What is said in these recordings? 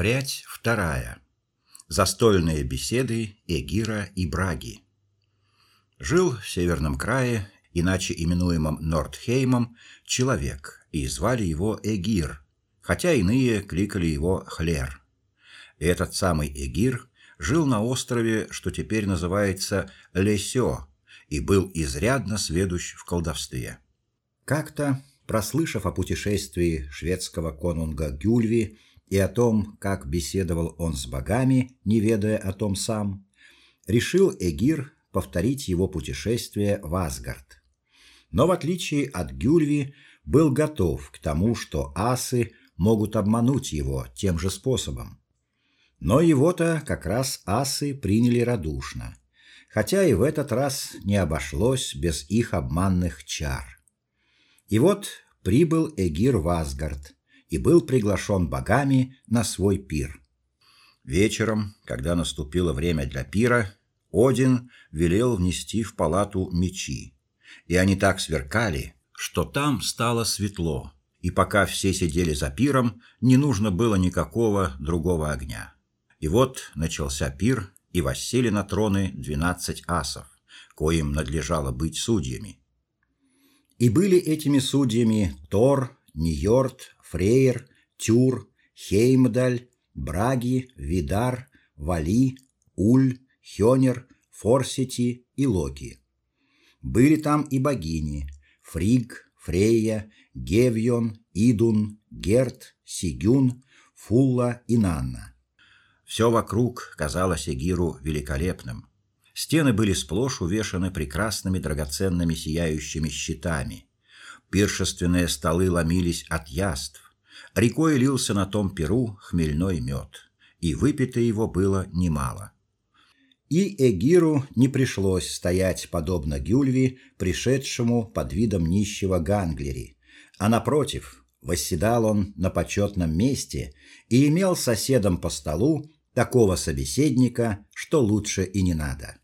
Прядь вторая. Застольные беседы Эгира и Браги. Жил в северном крае, иначе именуемом Нордхеймом, человек, и звали его Эгир, хотя иные кликали его Хлер. Этот самый Эгир жил на острове, что теперь называется Лесё, и был изрядно сведущ в колдовстве. Как-то, прослышав о путешествии шведского конунга Гюльви и о том, как беседовал он с богами, не ведая о том сам, решил Эгир повторить его путешествие в Асгард. Но в отличие от Гюльви, был готов к тому, что асы могут обмануть его тем же способом. Но его-то как раз асы приняли радушно, хотя и в этот раз не обошлось без их обманных чар. И вот прибыл Эгир в Асгард, и был приглашен богами на свой пир. Вечером, когда наступило время для пира, Один велел внести в палату мечи, и они так сверкали, что там стало светло, и пока все сидели за пиром, не нужно было никакого другого огня. И вот начался пир, и воссели на троны двенадцать асов, коим надлежало быть судьями. И были этими судьями Тор, Ньорд, Фрейр, Тюр, Хеймдаль, Браги, Видар, Вали, Уль, Хёнер, Форсити и Локи. Были там и богини: Фриг, Фрейя, Гевьон, Идун, Герт, Сигюн, Фулла и Нанна. Все вокруг казалось Эгиру великолепным. Стены были сплошь увешаны прекрасными драгоценными сияющими щитами. Пиршественные столы ломились от яств. Рекой лился на том перу хмельной мед, и выпито его было немало. И Эгиру не пришлось стоять подобно Гюльви, пришедшему под видом нищего Ганглери, а напротив, восседал он на почетном месте и имел соседом по столу такого собеседника, что лучше и не надо.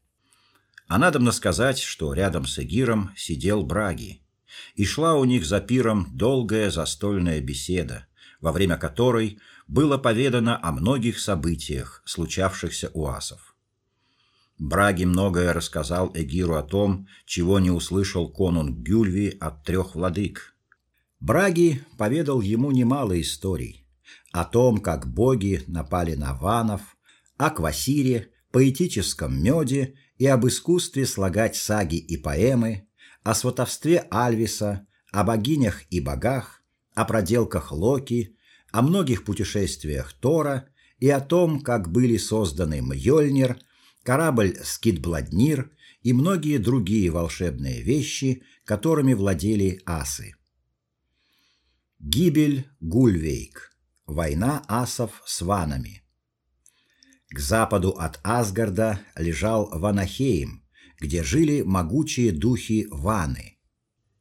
А надо сказать, что рядом с Эгиром сидел Браги, и шла у них за пиром долгая застольная беседа, во время которой было поведано о многих событиях, случавшихся у асов. Браги многое рассказал Эгиру о том, чего не услышал конунг Гюльви от трех владык. Браги поведал ему немало историй о том, как боги напали на ванов, о квасире, поэтическом меде и об искусстве слагать саги и поэмы, о сватовстве Альвиса, о богинях и богах, о проделках Локи, о многих путешествиях Тора и о том, как были созданы Мьёльнир, корабль Скидбладнир и многие другие волшебные вещи, которыми владели асы. Гибель Гульвейк. Война асов с ванами. К западу от Асгарда лежал Ванахейм, где жили могучие духи Ваны.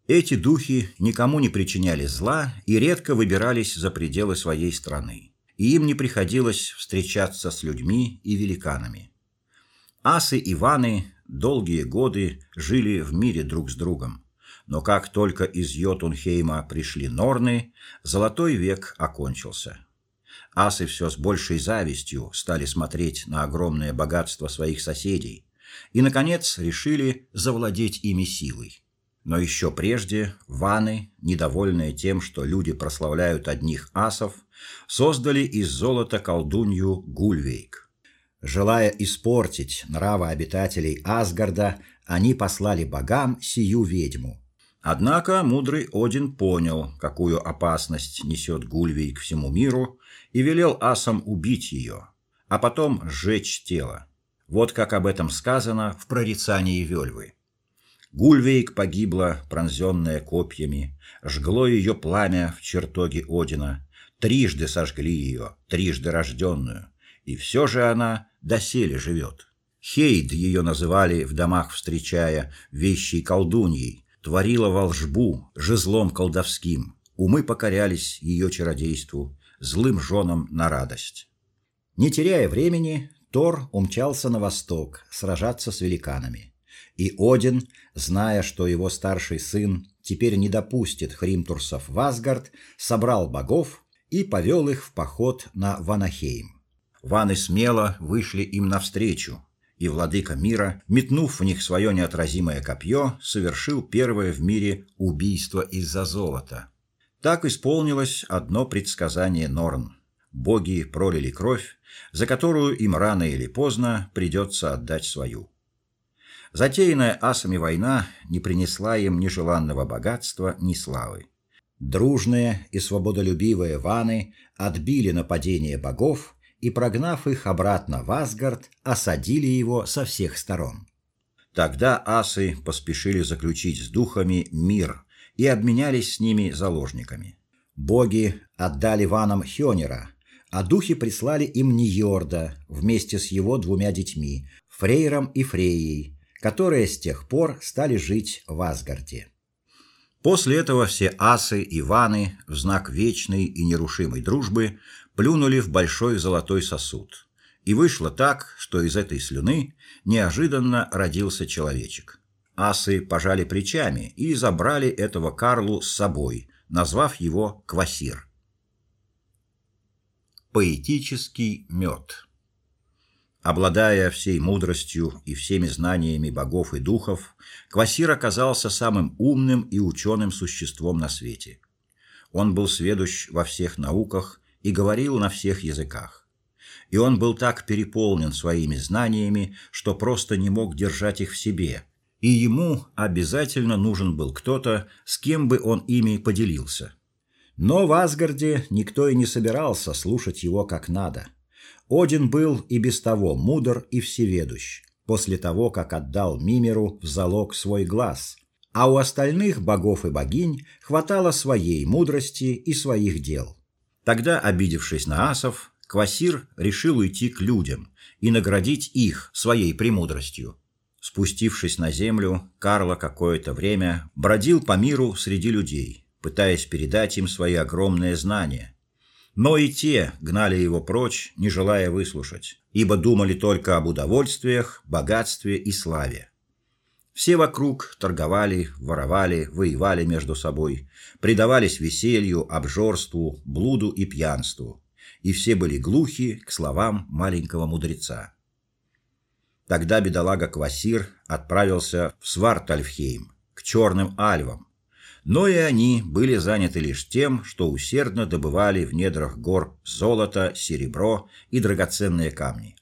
Эти духи никому не причиняли зла и редко выбирались за пределы своей страны. И им не приходилось встречаться с людьми и великанами. Асы и Ваны долгие годы жили в мире друг с другом. Но как только из Йотунхейма пришли Норны, золотой век окончился. Асы все с большей завистью стали смотреть на огромное богатство своих соседей, и наконец решили завладеть ими силой. Но еще прежде ваны, недовольные тем, что люди прославляют одних асов, создали из золота колдунью Гульвейк. Желая испортить нравы обитателей Асгарда, они послали богам сию ведьму. Однако мудрый Один понял, какую опасность несет Гульвейк всему миру, и велел асам убить ее, а потом сжечь тело. Вот как об этом сказано в прорицании Вельвы. Гульвейк погибла, пронзенная копьями, жгло ее пламя в чертоге Одина, трижды сожгли ее, трижды рожденную, и все же она доселе живет. Хейд ее называли в домах встречая, вещей колдуньей, творила волшбу, жезлом колдовским, умы покорялись ее чародейству, злым женам на радость. Не теряя времени, Тор умчался на восток сражаться с великанами. И Один, зная, что его старший сын теперь не допустит хримтурсов в Асгард, собрал богов и повел их в поход на Ванахейм. Ваны смело вышли им навстречу, и владыка мира, метнув в них свое неотразимое копье, совершил первое в мире убийство из-за золота. Так исполнилось одно предсказание Норн. Боги пролили кровь, за которую им рано или поздно придется отдать свою. Затеянная асами война не принесла им ни желанного богатства, ни славы. Дружные и свободолюбивые ваны отбили нападение богов и, прогнав их обратно в Асгард, осадили его со всех сторон. Тогда асы поспешили заключить с духами мир и обменялись с ними заложниками. Боги отдали ванам Хёнера, а духи прислали им Ньорда вместе с его двумя детьми, Фрейром и Фрейей, которые с тех пор стали жить в Асгарде. После этого все асы и ваны в знак вечной и нерушимой дружбы плюнули в большой золотой сосуд. И вышло так, что из этой слюны неожиданно родился человечек. Асы пожали плечами и забрали этого Карлу с собой, назвав его Квасир. Поэтический мед. Обладая всей мудростью и всеми знаниями богов и духов, Квасир оказался самым умным и ученым существом на свете. Он был сведущ во всех науках и говорил на всех языках. И он был так переполнен своими знаниями, что просто не мог держать их в себе – и ему обязательно нужен был кто-то, с кем бы он ими поделился. Но в Асгарде никто и не собирался слушать его как надо. Один был и без того мудр и всеведущ, после того, как отдал Мимеру в залог свой глаз, а у остальных богов и богинь хватало своей мудрости и своих дел. Тогда, обидевшись на асов, Квасир решил уйти к людям и наградить их своей премудростью. Спустившись на землю, Карло какое-то время бродил по миру среди людей, пытаясь передать им свои огромные знания. Но и те гнали его прочь, не желая выслушать, ибо думали только об удовольствиях, богатстве и славе. Все вокруг торговали, воровали, воевали между собой, предавались веселью, обжорству, блуду и пьянству, и все были глухи к словам маленького мудреца. Тогда бедолага Квасир отправился в Свартальфхейм, к черным альвам. Но и они были заняты лишь тем, что усердно добывали в недрах гор золото, серебро и драгоценные камни.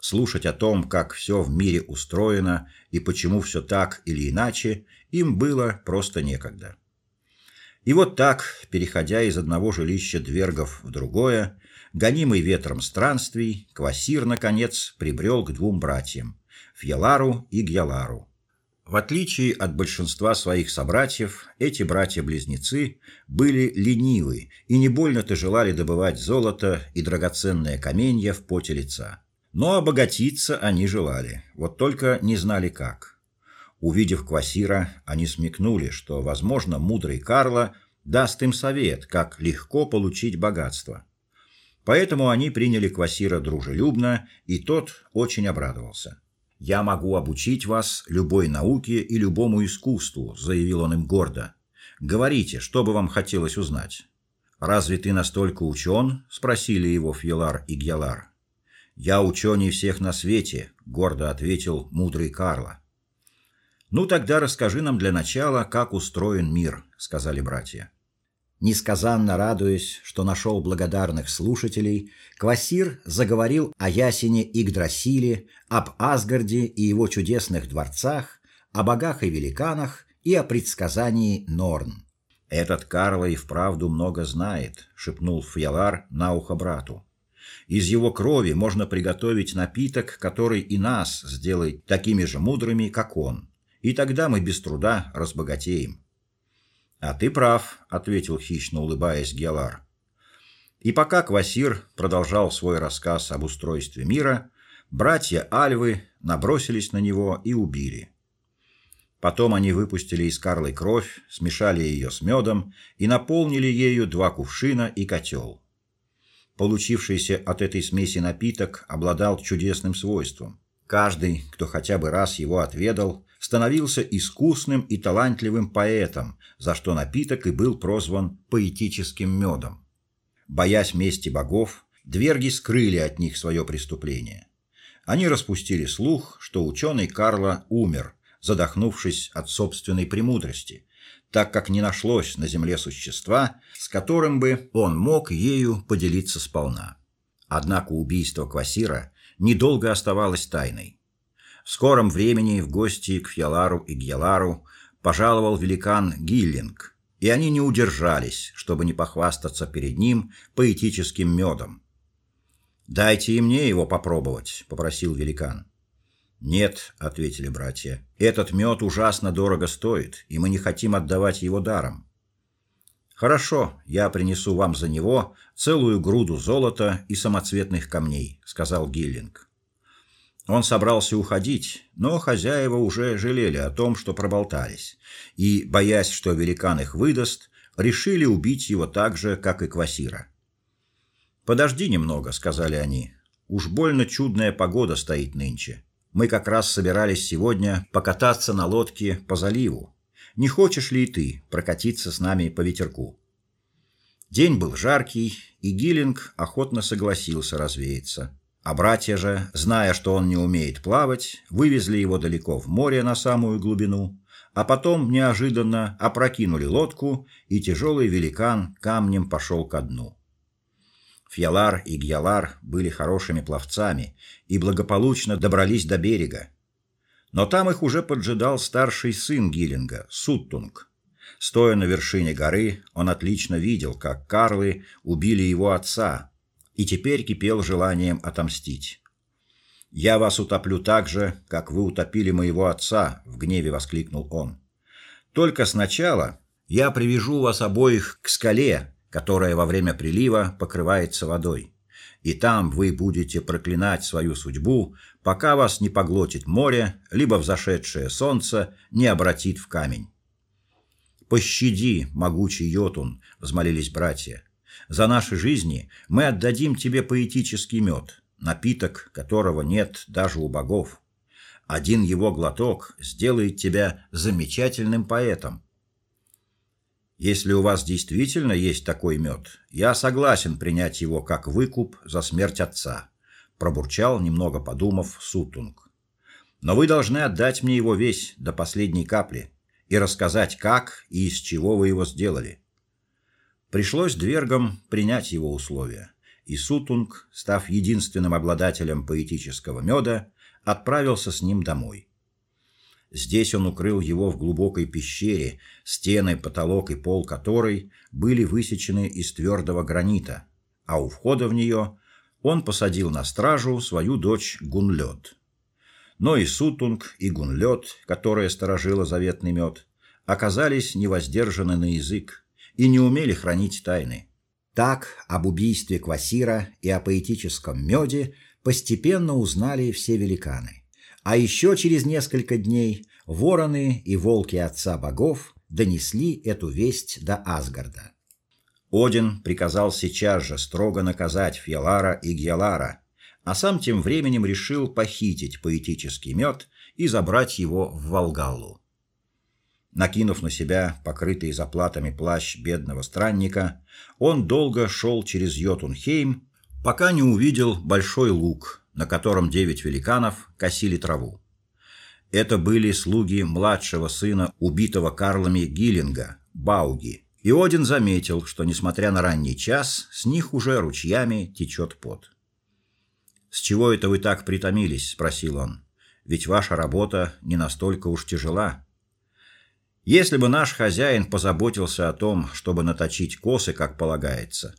Слушать о том, как все в мире устроено и почему все так или иначе, им было просто некогда. И вот так, переходя из одного жилища двергов в другое, Гонимый ветром странствий, Квасир наконец прибрел к двум братьям Фьялару и Гьялару. В отличие от большинства своих собратьев, эти братья-близнецы были ленивы и не больно-то желали добывать золото и драгоценные каменья в поте лица. Но обогатиться они желали, вот только не знали как. Увидев Квасира, они смекнули, что, возможно, мудрый Карло даст им совет, как легко получить богатство. Поэтому они приняли Квасира дружелюбно, и тот очень обрадовался. «Я могу обучить вас любой науке и любому искусству», — заявил он им гордо. «Говорите, что бы вам хотелось узнать». «Разве ты настолько учен?» — спросили его Фьелар и Гьялар. «Я ученей всех на свете», — гордо ответил мудрый Карло. «Ну тогда расскажи нам для начала, как устроен мир», — сказали братья. Несказанно радуясь, что нашел благодарных слушателей, Квасир заговорил о Ясине Игдрасиле, об Асгарде и его чудесных дворцах, о богах и великанах и о предсказании Норн. Этот Карло и вправду много знает, шепнул Фьялар на ухо брату. Из его крови можно приготовить напиток, который и нас сделает такими же мудрыми, как он. И тогда мы без труда разбогатеем. А ты прав, ответил хищно улыбаясь Гелар. И пока Квасир продолжал свой рассказ об устройстве мира, братья Альвы набросились на него и убили. Потом они выпустили из Карлы кровь, смешали ее с медом и наполнили ею два кувшина и котел. Получившийся от этой смеси напиток обладал чудесным свойством. Каждый, кто хотя бы раз его отведал, становился искусным и талантливым поэтом, за что напиток и был прозван поэтическим медом. Боясь мести богов, дверги скрыли от них свое преступление. Они распустили слух, что ученый Карла умер, задохнувшись от собственной премудрости, так как не нашлось на земле существа, с которым бы он мог ею поделиться сполна. Однако убийство Квасира недолго оставалось тайной. В скором времени в гости к Фьялару и Гьялару пожаловал великан Гиллинг, и они не удержались, чтобы не похвастаться перед ним поэтическим медом. «Дайте и мне его попробовать», — попросил великан. «Нет», — ответили братья, — «этот мед ужасно дорого стоит, и мы не хотим отдавать его даром». «Хорошо, я принесу вам за него целую груду золота и самоцветных камней», — сказал Гиллинг. Он собрался уходить, но хозяева уже жалели о том, что проболтались, и, боясь, что великан их выдаст, решили убить его так же, как и Квасира. «Подожди немного», — сказали они. «Уж больно чудная погода стоит нынче. Мы как раз собирались сегодня покататься на лодке по заливу. Не хочешь ли и ты прокатиться с нами по ветерку? День был жаркий, и Гиллинг охотно согласился развеяться. А братья же, зная, что он не умеет плавать, вывезли его далеко в море на самую глубину, а потом неожиданно опрокинули лодку, и тяжелый великан камнем пошел ко дну. Фьялар и Гьялар были хорошими пловцами и благополучно добрались до берега. Но там их уже поджидал старший сын Гиллинга, Суттунг. Стоя на вершине горы, он отлично видел, как Карлы убили его отца, и теперь кипел желанием отомстить. «Я вас утоплю так же, как вы утопили моего отца», — в гневе воскликнул он. «Только сначала я привяжу вас обоих к скале, которая во время прилива покрывается водой. И там вы будете проклинать свою судьбу, пока вас не поглотит море, либо взошедшее солнце не обратит в камень. «Пощади, могучий Йотун», — взмолились братья. «За наши жизни мы отдадим тебе поэтический мед, напиток, которого нет даже у богов. Один его глоток сделает тебя замечательным поэтом. Если у вас действительно есть такой мед, я согласен принять его как выкуп за смерть отца, пробурчал, немного подумав, Сутунг. Но вы должны отдать мне его весь до последней капли и рассказать, как и из чего вы его сделали. Пришлось двергам принять его условия, и Сутунг, став единственным обладателем поэтического меда, отправился с ним домой. Здесь он укрыл его в глубокой пещере, стены, потолок и пол которой были высечены из твердого гранита, а у входа в нее он посадил на стражу свою дочь Гунлёд. Но и Сутунг, и Гунлёд, которая сторожила заветный мед, оказались невоздержаны на язык и не умели хранить тайны. Так об убийстве Квасира и о поэтическом меде постепенно узнали все великаны. А еще через несколько дней вороны и волки отца богов донесли эту весть до Асгарда. Один приказал сейчас же строго наказать Фьялара и Гьялара, а сам тем временем решил похитить поэтический мед и забрать его в Волгаллу. Накинув на себя покрытый заплатами плащ бедного странника, он долго шел через Йотунхейм, пока не увидел большой луг, на котором девять великанов косили траву. Это были слуги младшего сына убитого Карлами Гиллинга, Бауги. И Один заметил, что, несмотря на ранний час, с них уже ручьями течет пот. «С чего это вы так притомились?» – спросил он. «Ведь ваша работа не настолько уж тяжела». Если бы наш хозяин позаботился о том, чтобы наточить косы, как полагается,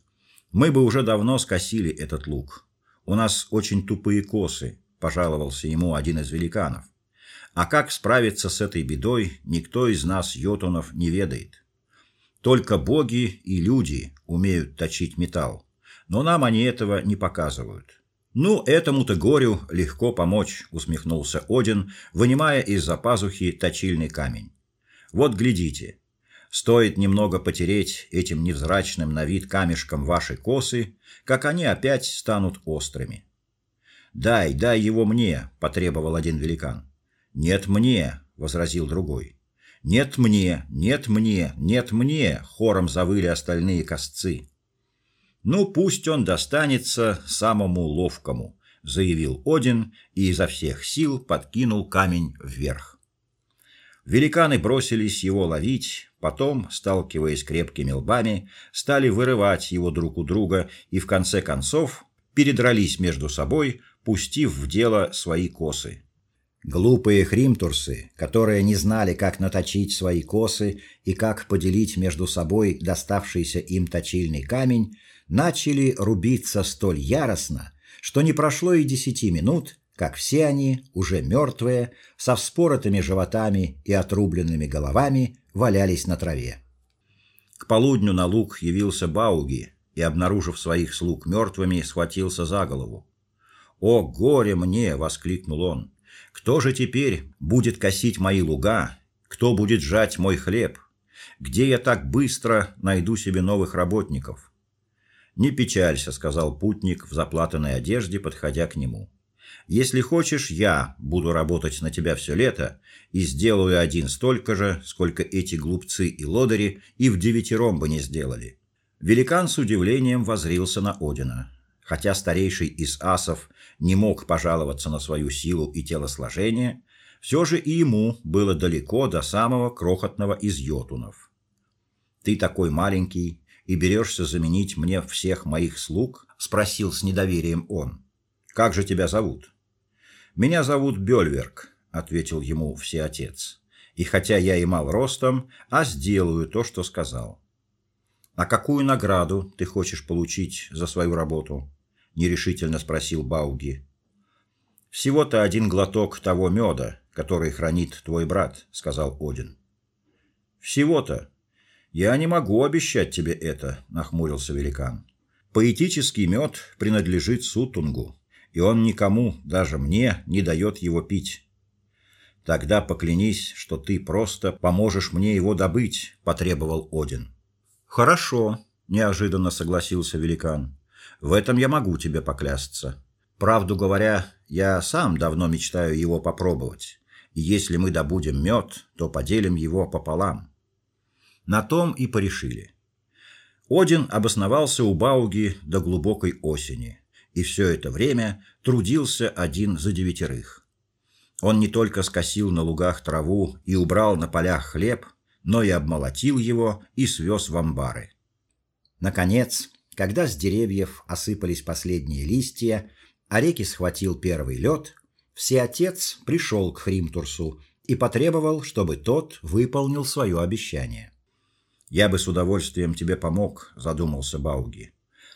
мы бы уже давно скосили этот лук. У нас очень тупые косы, пожаловался ему один из великанов. А как справиться с этой бедой, никто из нас йотунов не ведает. Только боги и люди умеют точить металл, но нам они этого не показывают. Ну, этому-то горю легко помочь, усмехнулся Один, вынимая из-за пазухи точильный камень. Вот глядите. Стоит немного потереть этим невзрачным на вид камешком ваши косы, как они опять станут острыми. «Дай, дай его мне», — потребовал один великан. «Нет мне», — возразил другой. «Нет мне, нет мне, нет мне», — хором завыли остальные косцы. Ну пусть он достанется самому ловкому, заявил Один и изо всех сил подкинул камень вверх. Великаны бросились его ловить, потом, сталкиваясь крепкими лбами, стали вырывать его друг у друга и в конце концов передрались между собой, пустив в дело свои косы. Глупые хримтурсы, которые не знали, как наточить свои косы и как поделить между собой доставшийся им точильный камень, начали рубиться столь яростно, что не прошло и десяти минут, как все они, уже мертвые, со вспоротыми животами и отрубленными головами, валялись на траве. К полудню на луг явился Бауги и, обнаружив своих слуг мертвыми, схватился за голову. "О горе мне!" воскликнул он. Кто же теперь будет косить мои луга? Кто будет жать мой хлеб? Где я так быстро найду себе новых работников? Не печалься, сказал путник в заплатанной одежде, подходя к нему. Если хочешь, я буду работать на тебя все лето и сделаю один столько же, сколько эти глупцы и лодыри и в девятером бы не сделали. Великан с удивлением возрился на Одина. Хотя старейший из асов не мог пожаловаться на свою силу и телосложение, все же и ему было далеко до самого крохотного из йотунов. Ты такой маленький и берешься заменить мне всех моих слуг? спросил с недоверием он. Как же тебя зовут? Меня зовут Бёльверк, ответил ему всеотец. И хотя я и мал ростом, а сделаю то, что сказал. А какую награду ты хочешь получить за свою работу? нерешительно спросил Бауги. Всего-то один глоток того меда, который хранит твой брат, сказал Один. Всего-то. Я не могу обещать тебе это, нахмурился великан. Поэтический мед принадлежит Сутунгу, и он никому, даже мне, не дает его пить. Тогда поклянись, что ты просто поможешь мне его добыть, потребовал Один. Хорошо, неожиданно согласился великан. В этом я могу тебе поклясться. Правду говоря, я сам давно мечтаю его попробовать. И если мы добудем мед, то поделим его пополам. На том и порешили. Один обосновался у Бауги до глубокой осени, и все это время трудился один за девятерых. Он не только скосил на лугах траву и убрал на полях хлеб, но и обмолотил его и свез в амбары. Наконец, когда с деревьев осыпались последние листья, а реки схватил первый лед, всеотец пришел к Хримтурсу и потребовал, чтобы тот выполнил свое обещание. Я бы с удовольствием тебе помог, задумался Бауги.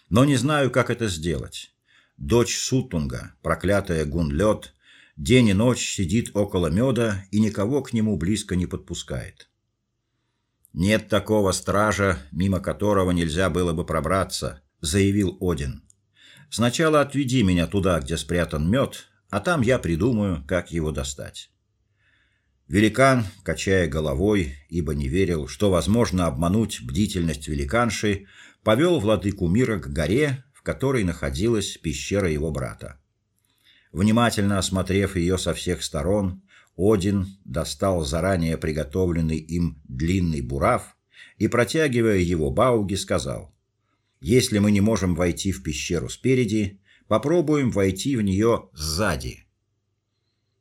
Но не знаю, как это сделать. Дочь Сутунга, проклятая Гунлёд, день и ночь сидит около меда и никого к нему близко не подпускает. Нет такого стража, мимо которого нельзя было бы пробраться, заявил Один. Сначала отведи меня туда, где спрятан мед, а там я придумаю, как его достать. Великан, качая головой, ибо не верил, что возможно обмануть бдительность великанши, повел владыку мира к горе, которой находилась пещера его брата. Внимательно осмотрев ее со всех сторон, один достал заранее приготовленный им длинный бурав и протягивая его Бауги, сказал: "Если мы не можем войти в пещеру спереди, попробуем войти в нее сзади".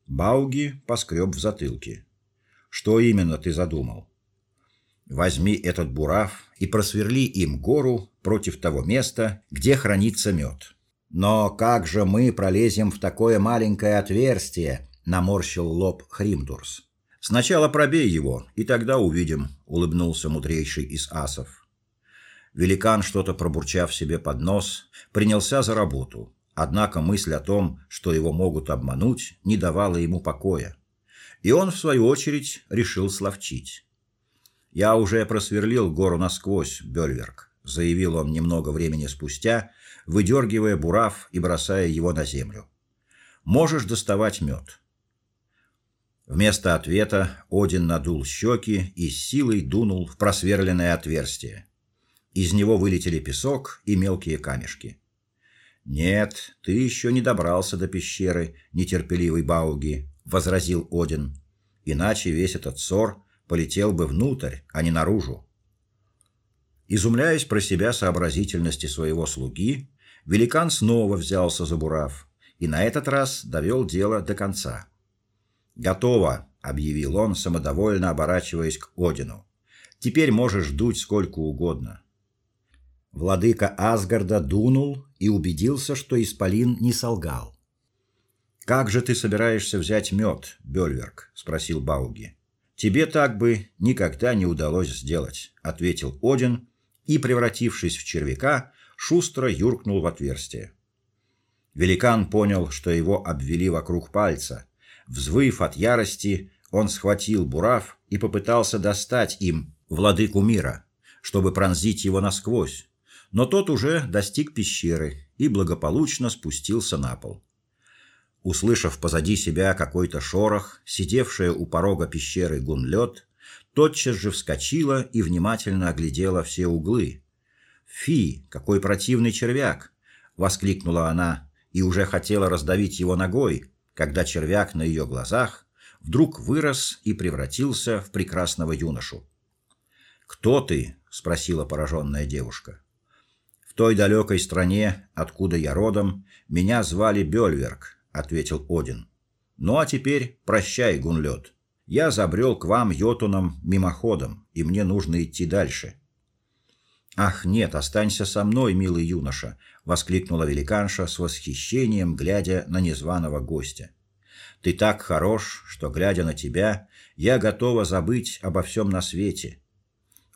Бауги поскреб в затылке. "Что именно ты задумал?" Возьми этот бурав и просверли им гору против того места, где хранится мед. Но как же мы пролезем в такое маленькое отверстие? наморщил лоб Хримдурс. Сначала пробей его, и тогда увидим, улыбнулся мудрейший из асов. Великан, что-то пробурчав себе под нос, принялся за работу. Однако мысль о том, что его могут обмануть, не давала ему покоя. И он в свою очередь решил словчить. Я уже просверлил гору насквозь, Бёльверк, заявил он немного времени спустя, выдергивая бурав и бросая его на землю. Можешь доставать мед. Вместо ответа Один надул щеки и силой дунул в просверленное отверстие. Из него вылетели песок и мелкие камешки. Нет, ты еще не добрался до пещеры, нетерпеливый Бауги, возразил Один. Иначе весь этот ссор полетел бы внутрь, а не наружу. Изумляясь про себя сообразительности своего слуги, великан снова взялся за бурав и на этот раз довел дело до конца. «Готово», — объявил он, самодовольно оборачиваясь к Одину. «Теперь можешь дуть сколько угодно». Владыка Асгарда дунул и убедился, что исполин не солгал. «Как же ты собираешься взять мед, Бельверк?» — спросил Бауги. «Тебе так бы никогда не удалось сделать», — ответил Один и, превратившись в червяка, шустро юркнул в отверстие. Великан понял, что его обвели вокруг пальца. Взвыв от ярости, он схватил бурав и попытался достать им владыку мира, чтобы пронзить его насквозь. Но тот уже достиг пещеры и благополучно спустился на пол. Услышав позади себя какой-то шорох, сидевшая у порога пещеры Гунлёд тотчас же вскочила и внимательно оглядела все углы. «Фи, какой противный червяк!» — воскликнула она и уже хотела раздавить его ногой, когда червяк на ее глазах вдруг вырос и превратился в прекрасного юношу. «Кто ты?» — спросила пораженная девушка. «В той далекой стране, откуда я родом, меня звали Бельверк, ответил Один. Ну а теперь прощай, Гунлёд. Я забрел к вам йотуном мимоходом, и мне нужно идти дальше. Ах, нет, останься со мной, милый юноша, воскликнула великанша с восхищением, глядя на незваного гостя. Ты так хорош, что глядя на тебя, я готова забыть обо всем на свете.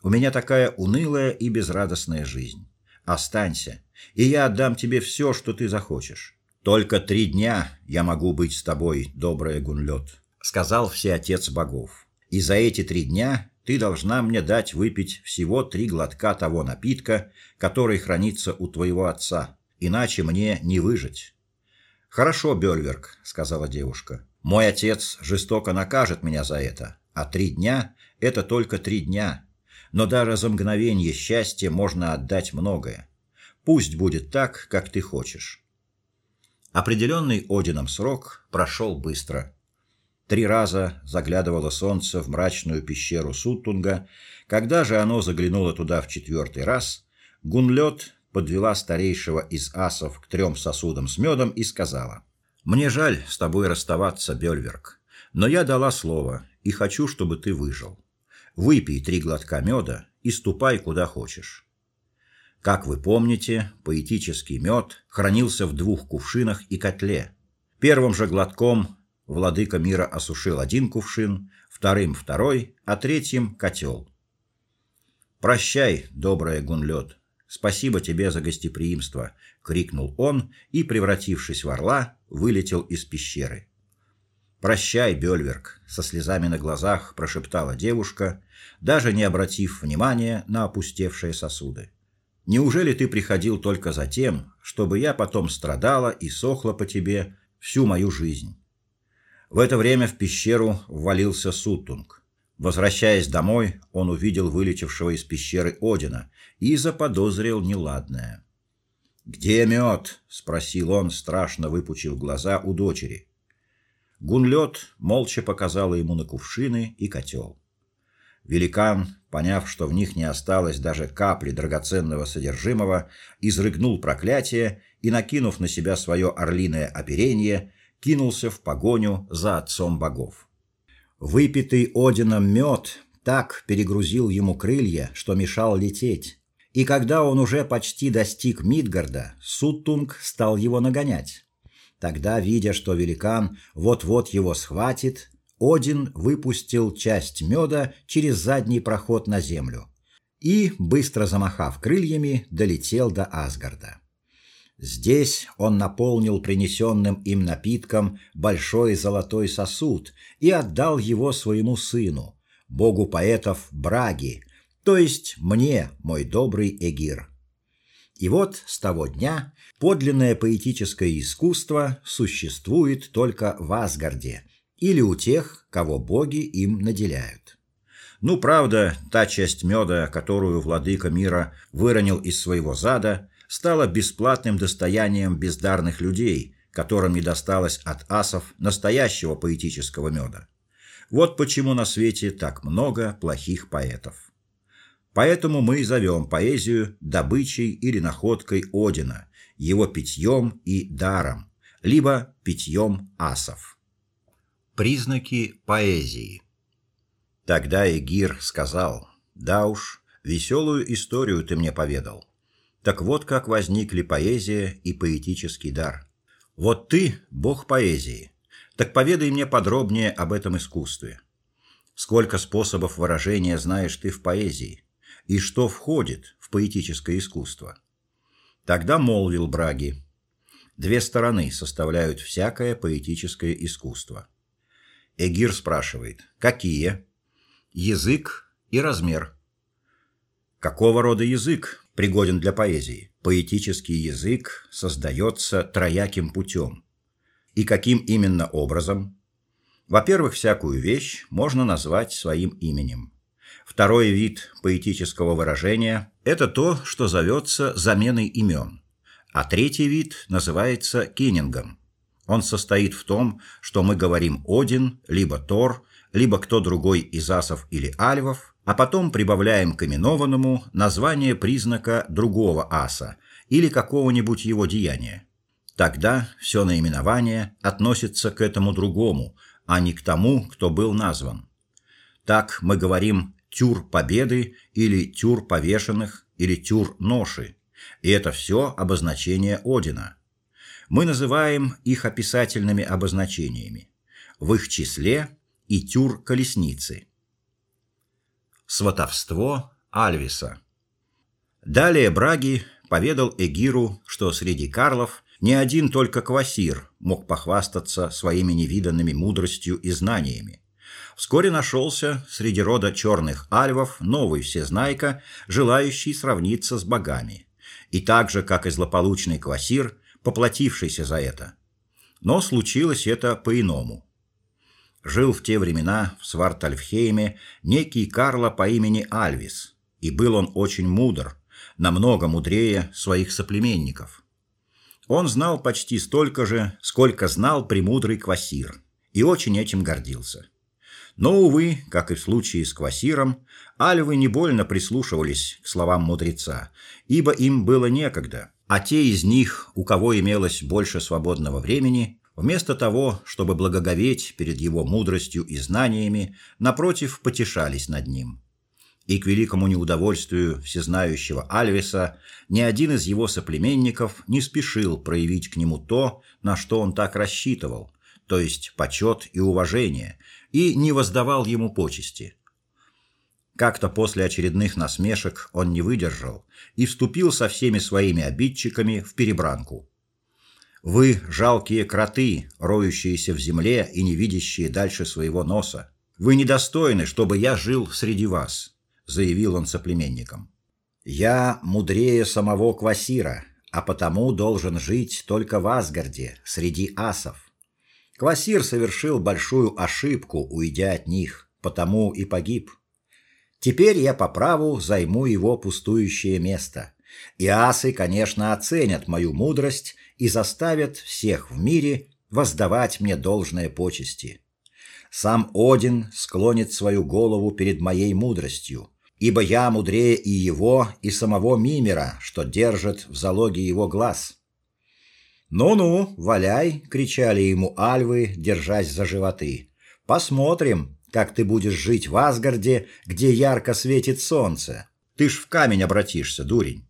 У меня такая унылая и безрадостная жизнь. Останься, и я отдам тебе все, что ты захочешь. Только три дня я могу быть с тобой, добрая Гунлёд, сказал всеотец богов. И за эти три дня ты должна мне дать выпить всего три глотка того напитка, который хранится у твоего отца, иначе мне не выжить. Хорошо, Бёльверк, сказала девушка. Мой отец жестоко накажет меня за это, а три дня это только три дня. Но даже за мгновение счастья можно отдать многое. Пусть будет так, как ты хочешь. Определенный Одином срок прошел быстро. Три раза заглядывало солнце в мрачную пещеру Суттунга. Когда же оно заглянуло туда в четвертый раз, Гунлёд подвела старейшего из асов к трем сосудам с медом и сказала: "Мне жаль с тобой расставаться, Бельверк, но я дала слово и хочу, чтобы ты выжил. Выпей три глотка меда и ступай куда хочешь. Как вы помните, поэтический мед хранился в двух кувшинах и котле. Первым же глотком владыка мира осушил один кувшин, вторым второй, а третьим котел. Прощай, добрая Гунлёд. Спасибо тебе за гостеприимство, крикнул он и, превратившись в орла, вылетел из пещеры. Прощай, Бельверк, со слезами на глазах прошептала девушка, даже не обратив внимания на опустевшие сосуды. Неужели ты приходил только за тем, чтобы я потом страдала и сохла по тебе всю мою жизнь? В это время в пещеру ввалился Сутунг. Возвращаясь домой, он увидел вылетевшего из пещеры Одина и заподозрил неладное. "Где мед?» — спросил он, страшно выпучив глаза у дочери. Гунлёд молча показала ему на кувшины и котел. Великан, поняв, что в них не осталось даже капли драгоценного содержимого, изрыгнул проклятие и, накинув на себя свое орлиное оперение, кинулся в погоню за отцом богов. Выпитый Одином мед так перегрузил ему крылья, что мешал лететь. И когда он уже почти достиг Мидгарда, Суттунг стал его нагонять. Тогда, видя, что великан вот-вот его схватит, один выпустил часть меда через задний проход на землю и, быстро замахав крыльями, долетел до Асгарда. Здесь он наполнил принесенным им напитком большой золотой сосуд и отдал его своему сыну, богу поэтов Браги, то есть мне, мой добрый Эгир. И вот с того дня подлинное поэтическое искусство существует только в Асгарде – или у тех, кого боги им наделяют. Ну, правда, та часть меда, которую владыка мира выронил из своего зада, стала бесплатным достоянием бездарных людей, которым не досталось от асов настоящего поэтического меда. Вот почему на свете так много плохих поэтов. Поэтому мы и зовем поэзию добычей или находкой Одина, его питьем и даром, либо питьем асов. Признаки поэзии. Тогда Эгир сказал: "Да уж, веселую историю ты мне поведал. Так вот как возникли поэзия и поэтический дар. Вот ты бог поэзии. Так поведай мне подробнее об этом искусстве. Сколько способов выражения знаешь ты в поэзии, и что входит в поэтическое искусство? Тогда молвил Браги: Две стороны составляют всякое поэтическое искусство. Эгир спрашивает: "Какие?" Язык и размер. Какого рода язык пригоден для поэзии? Поэтический язык создается трояким путем. И каким именно образом? Во-первых, всякую вещь можно назвать своим именем. Второй вид поэтического выражения это то, что зовется заменой имен. А третий вид называется кенингом. Он состоит в том, что мы говорим Один, либо Тор, либо кто другой из асов или альвов, а потом прибавляем к именованному название признака другого аса или какого-нибудь его деяния. Тогда все наименование относится к этому другому, а не к тому, кто был назван. Так мы говорим тюр победы или тюр повешенных или тюр ноши. И это все обозначения Одина. Мы называем их описательными обозначениями. В их числе и тюр колесницы. Сватовство Альвиса. Далее Браги поведал Эгиру, что среди карлов не один только Квасир мог похвастаться своими невиданными мудростью и знаниями. Вскоре нашелся среди рода черных альвов новый всезнайка, желающий сравниться с богами, и так же, как и злополучный Квасир, поплатившийся за это. Но случилось это по-иному. Жил в те времена в Свартальфхейме некий Карло по имени Альвис, и был он очень мудр, намного мудрее своих соплеменников. Он знал почти столько же, сколько знал премудрый Квасир, и очень этим гордился. Но увы, как и в случае с Квасиром, альвы не больно прислушивались к словам мудреца, ибо им было некогда, а те из них, у кого имелось больше свободного времени, вместо того, чтобы благоговеть перед его мудростью и знаниями, напротив, потешались над ним и к великому неудовольствию всезнающего Альвиса ни один из его соплеменников не спешил проявить к нему то, на что он так рассчитывал, то есть почет и уважение, и не воздавал ему почести. Как-то после очередных насмешек он не выдержал и вступил со всеми своими обидчиками в перебранку. Вы жалкие кроты, роющиеся в земле и не видящие дальше своего носа. Вы недостойны, чтобы я жил среди вас заявил он соплеменникам. Я мудрее самого Квасира, а потому должен жить только в Асгарде, среди асов. Квасир совершил большую ошибку, уйдя от них, потому и погиб. Теперь я по праву займу его пустующее место. И асы, конечно, оценят мою мудрость и заставят всех в мире воздавать мне должное почести. Сам Один склонит свою голову перед моей мудростью, ибо я мудрее и его, и самого Мимера, что держит в залоге его глаз. Ну-ну, валяй, кричали ему альвы, держась за животы. Посмотрим, как ты будешь жить в Асгарде, где ярко светит солнце. Ты ж в камень обратишься, дурень.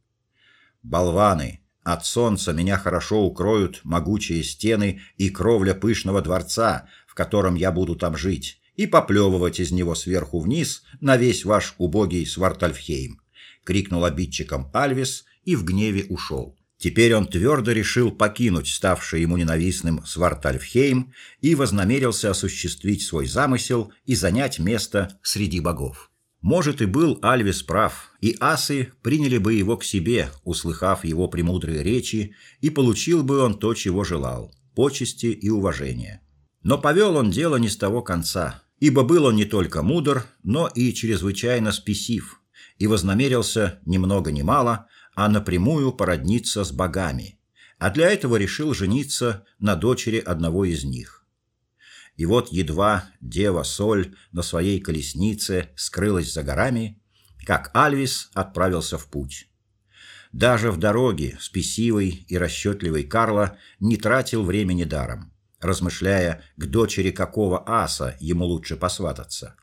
Болваны, от солнца меня хорошо укроют могучие стены и кровля пышного дворца, в котором я буду там жить и поплевывать из него сверху вниз на весь ваш убогий Свартальфхейм, крикнул обидчиком Альвис и в гневе ушел. Теперь он твердо решил покинуть ставший ему ненавистным Свартальфхейм и вознамерился осуществить свой замысел и занять место среди богов. Может и был Альвис прав, и асы приняли бы его к себе, услыхав его премудрые речи, и получил бы он то, чего желал почести и уважение. Но повел он дело не с того конца ибо был он не только мудр, но и чрезвычайно спесив, и вознамерился ни много мало, а напрямую породниться с богами, а для этого решил жениться на дочери одного из них. И вот едва дева Соль на своей колеснице скрылась за горами, как Альвис отправился в путь. Даже в дороге спесивый и расчетливый Карло не тратил времени даром, размышляя, к дочери какого аса ему лучше посвататься.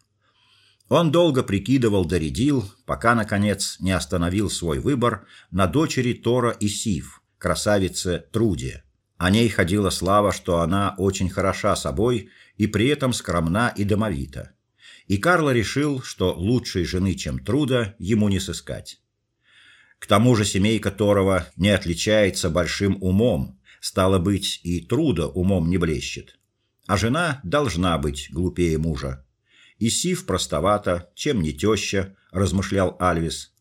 Он долго прикидывал, доредил, пока наконец не остановил свой выбор на дочери Тора и Сив, красавице Труде. О ней ходила слава, что она очень хороша собой и при этом скромна и домовита. И Карло решил, что лучшей жены, чем Труда, ему не сыскать. К тому же семейка Торова не отличается большим умом, стало быть, и Труда умом не блещет. А жена должна быть глупее мужа. И Сив простовато, чем не теща, размышлял Альвис.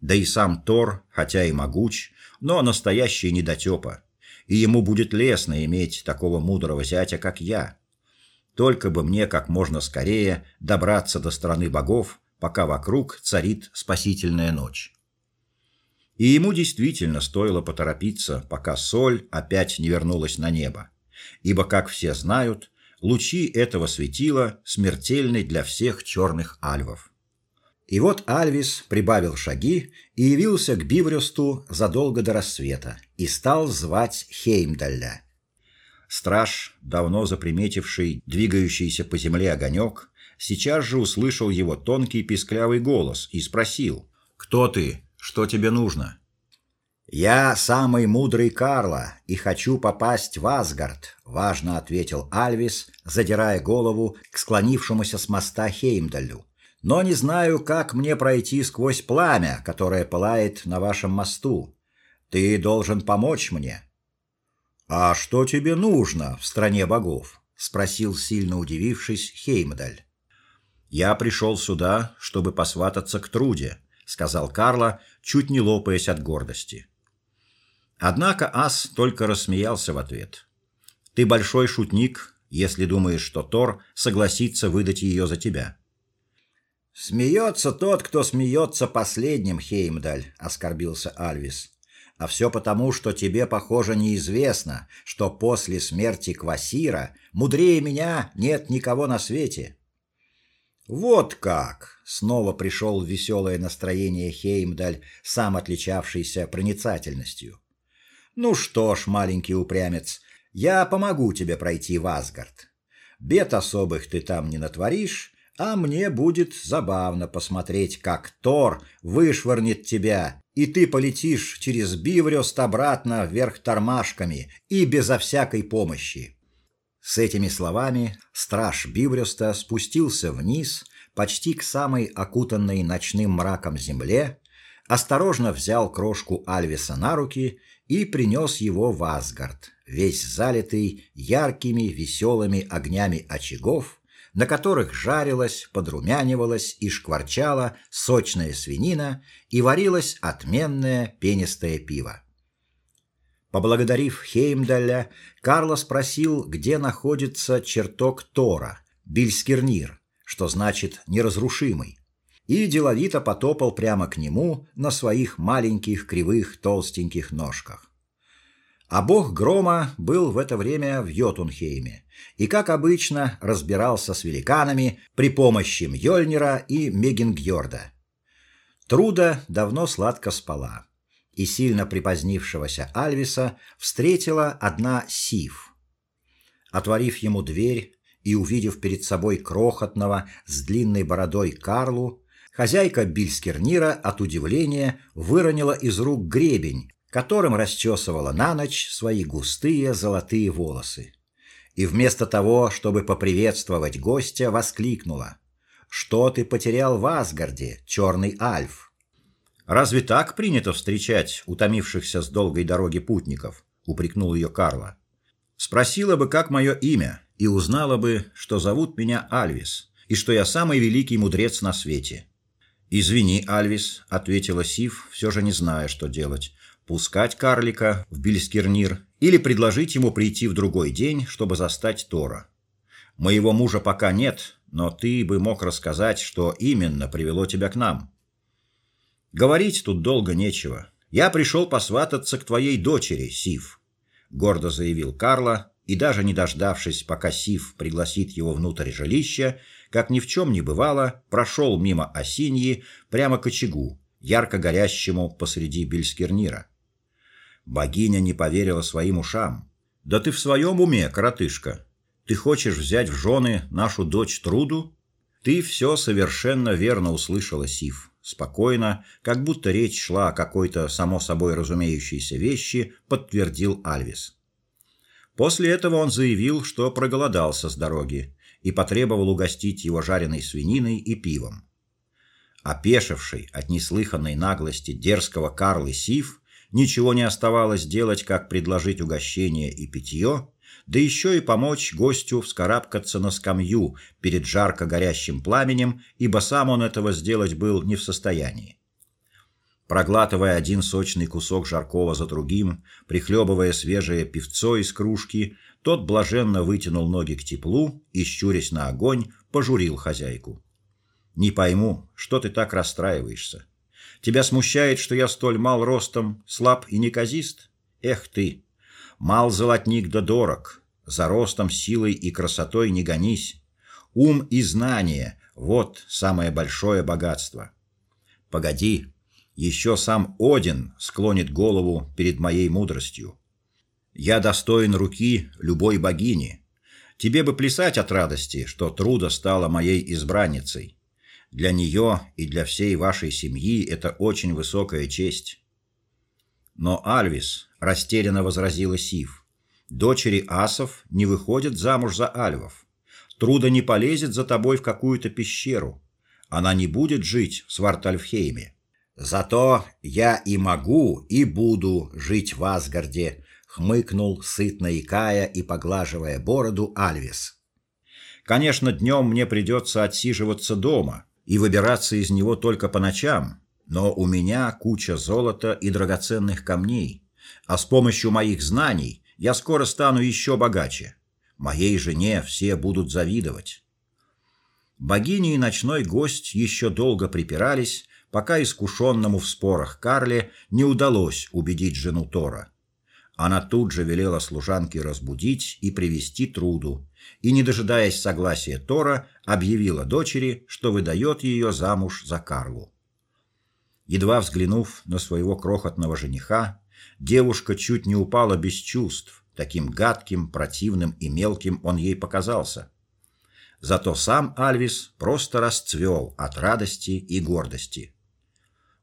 Да и сам Тор, хотя и могуч, но настоящий недотепа. И ему будет лестно иметь такого мудрого зятя, как я. Только бы мне как можно скорее добраться до страны богов, пока вокруг царит спасительная ночь. И ему действительно стоило поторопиться, пока соль опять не вернулась на небо. Ибо, как все знают, лучи этого светила смертельны для всех черных альвов. И вот Альвис прибавил шаги и явился к Биврюсту задолго до рассвета и стал звать Хеймдалля. Страж, давно заприметивший двигающийся по земле огонек, сейчас же услышал его тонкий писклявый голос и спросил: "Кто ты? Что тебе нужно?" «Я самый мудрый Карла и хочу попасть в Асгард», — важно ответил Альвис, задирая голову к склонившемуся с моста Хеймдалю. «Но не знаю, как мне пройти сквозь пламя, которое пылает на вашем мосту. Ты должен помочь мне». «А что тебе нужно в стране богов?» — спросил, сильно удивившись, Хеймдаль. «Я пришел сюда, чтобы посвататься к Труде», — сказал Карла, чуть не лопаясь от гордости. Однако Ас только рассмеялся в ответ. Ты большой шутник, если думаешь, что Тор согласится выдать ее за тебя. Смеется тот, кто смеется последним, Хеймдаль, оскорбился Альвис. А все потому, что тебе, похоже, неизвестно, что после смерти Квасира мудрее меня нет никого на свете. Вот как, снова пришел веселое настроение Хеймдаль, сам отличавшийся проницательностью. Ну что ж, маленький упрямец, я помогу тебе пройти в Асгард. Бед особых ты там не натворишь, а мне будет забавно посмотреть, как Тор вышвырнет тебя, и ты полетишь через Биврёст обратно вверх тормашками и безо всякой помощи. С этими словами страж Биврёста спустился вниз, почти к самой окутанной ночным мраком земле, осторожно взял крошку Альвиса на руки и принес его в Асгард, весь залитый яркими веселыми огнями очагов, на которых жарилась, подрумянивалась и шкварчала сочная свинина и варилось отменное пенистое пиво. Поблагодарив Хеймдаля, Карло спросил, где находится чертог Тора, Бильскирнир, что значит неразрушимый и деловито потопал прямо к нему на своих маленьких кривых толстеньких ножках. А бог грома был в это время в Йотунхейме и, как обычно, разбирался с великанами при помощи Мьёльнира и Мегингьорда. Труда давно сладко спала, и сильно припозднившегося Альвиса встретила одна Сив. Отворив ему дверь и увидев перед собой крохотного с длинной бородой Карлу, Хозяйка Бильскернира от удивления выронила из рук гребень, которым расчесывала на ночь свои густые золотые волосы. И вместо того, чтобы поприветствовать гостя, воскликнула: "Что ты потерял в Асгарде, черный альф?" Разве так принято встречать утомившихся с долгой дороги путников? упрекнул ее Карла. Спросила бы, как мое имя, и узнала бы, что зовут меня Альвис, и что я самый великий мудрец на свете. Извини, Альвис, ответила Сив, все же не зная, что делать. Пускать карлика в Бильскирнир или предложить ему прийти в другой день, чтобы застать Тора. Моего мужа пока нет, но ты бы мог рассказать, что именно привело тебя к нам. Говорить тут долго нечего. Я пришел посвататься к твоей дочери, Сив, гордо заявил Карла и даже не дождавшись, пока Сив пригласит его внутрь жилища, как ни в чем не бывало, прошел мимо осиньи прямо к очагу, ярко горящему посреди бельскернира. Богиня не поверила своим ушам. «Да ты в своем уме, коротышка? Ты хочешь взять в жены нашу дочь Труду?» «Ты все совершенно верно услышала, Сив», спокойно, как будто речь шла о какой-то само собой разумеющейся вещи, подтвердил Альвис. После этого он заявил, что проголодался с дороги и потребовал угостить его жареной свининой и пивом. Опешивший от неслыханной наглости дерзкого Карлы Сив ничего не оставалось делать, как предложить угощение и питье, да еще и помочь гостю вскарабкаться на скамью перед жарко горящим пламенем, ибо сам он этого сделать был не в состоянии. Проглатывая один сочный кусок жаркого за другим, прихлебывая свежее пивцо из кружки, тот блаженно вытянул ноги к теплу и, щурясь на огонь, пожурил хозяйку. «Не пойму, что ты так расстраиваешься? Тебя смущает, что я столь мал ростом, слаб и неказист? Эх ты! Мал золотник да дорог, за ростом, силой и красотой не гонись. Ум и знание — вот самое большое богатство. Погоди, еще сам Один склонит голову перед моей мудростью. Я достоин руки любой богини. Тебе бы плясать от радости, что Труда стала моей избранницей. Для нее и для всей вашей семьи это очень высокая честь. Но Альвис растерянно возразила Сив. Дочери асов не выходят замуж за альвов. Труда не полезет за тобой в какую-то пещеру. Она не будет жить в Свартальфхейме. Зато я и могу, и буду жить в Асгарде, хмыкнул сытно икая и поглаживая бороду Альвис. Конечно, днем мне придется отсиживаться дома и выбираться из него только по ночам, но у меня куча золота и драгоценных камней, а с помощью моих знаний я скоро стану еще богаче. Моей жене все будут завидовать. Богиня и ночной гость еще долго припирались, пока искушенному в спорах Карле не удалось убедить жену Тора. Она тут же велела служанке разбудить и привести Труду, и, не дожидаясь согласия Тора, объявила дочери, что выдает ее замуж за Карлу. Едва взглянув на своего крохотного жениха, девушка чуть не упала без чувств, таким гадким, противным и мелким он ей показался. Зато сам Альвис просто расцвел от радости и гордости.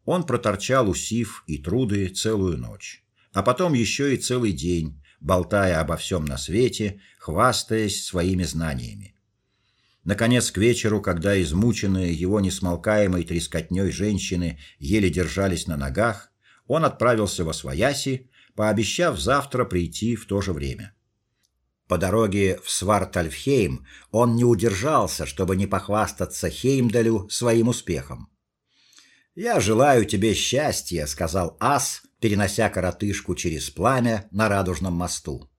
Он проторчал у Сив и Труды целую ночь, а потом еще и целый день, болтая обо всем на свете, хвастаясь своими знаниями. Наконец, к вечеру, когда измученные его несмолкаемой трескотней женщины еле держались на ногах, он отправился во свояси, пообещав завтра прийти в то же время. По дороге в Свартальфхейм он не удержался, чтобы не похвастаться Хеймдалю своим успехом. «Я желаю тебе счастья», — сказал Ас, перенося коротышку через пламя на радужном мосту.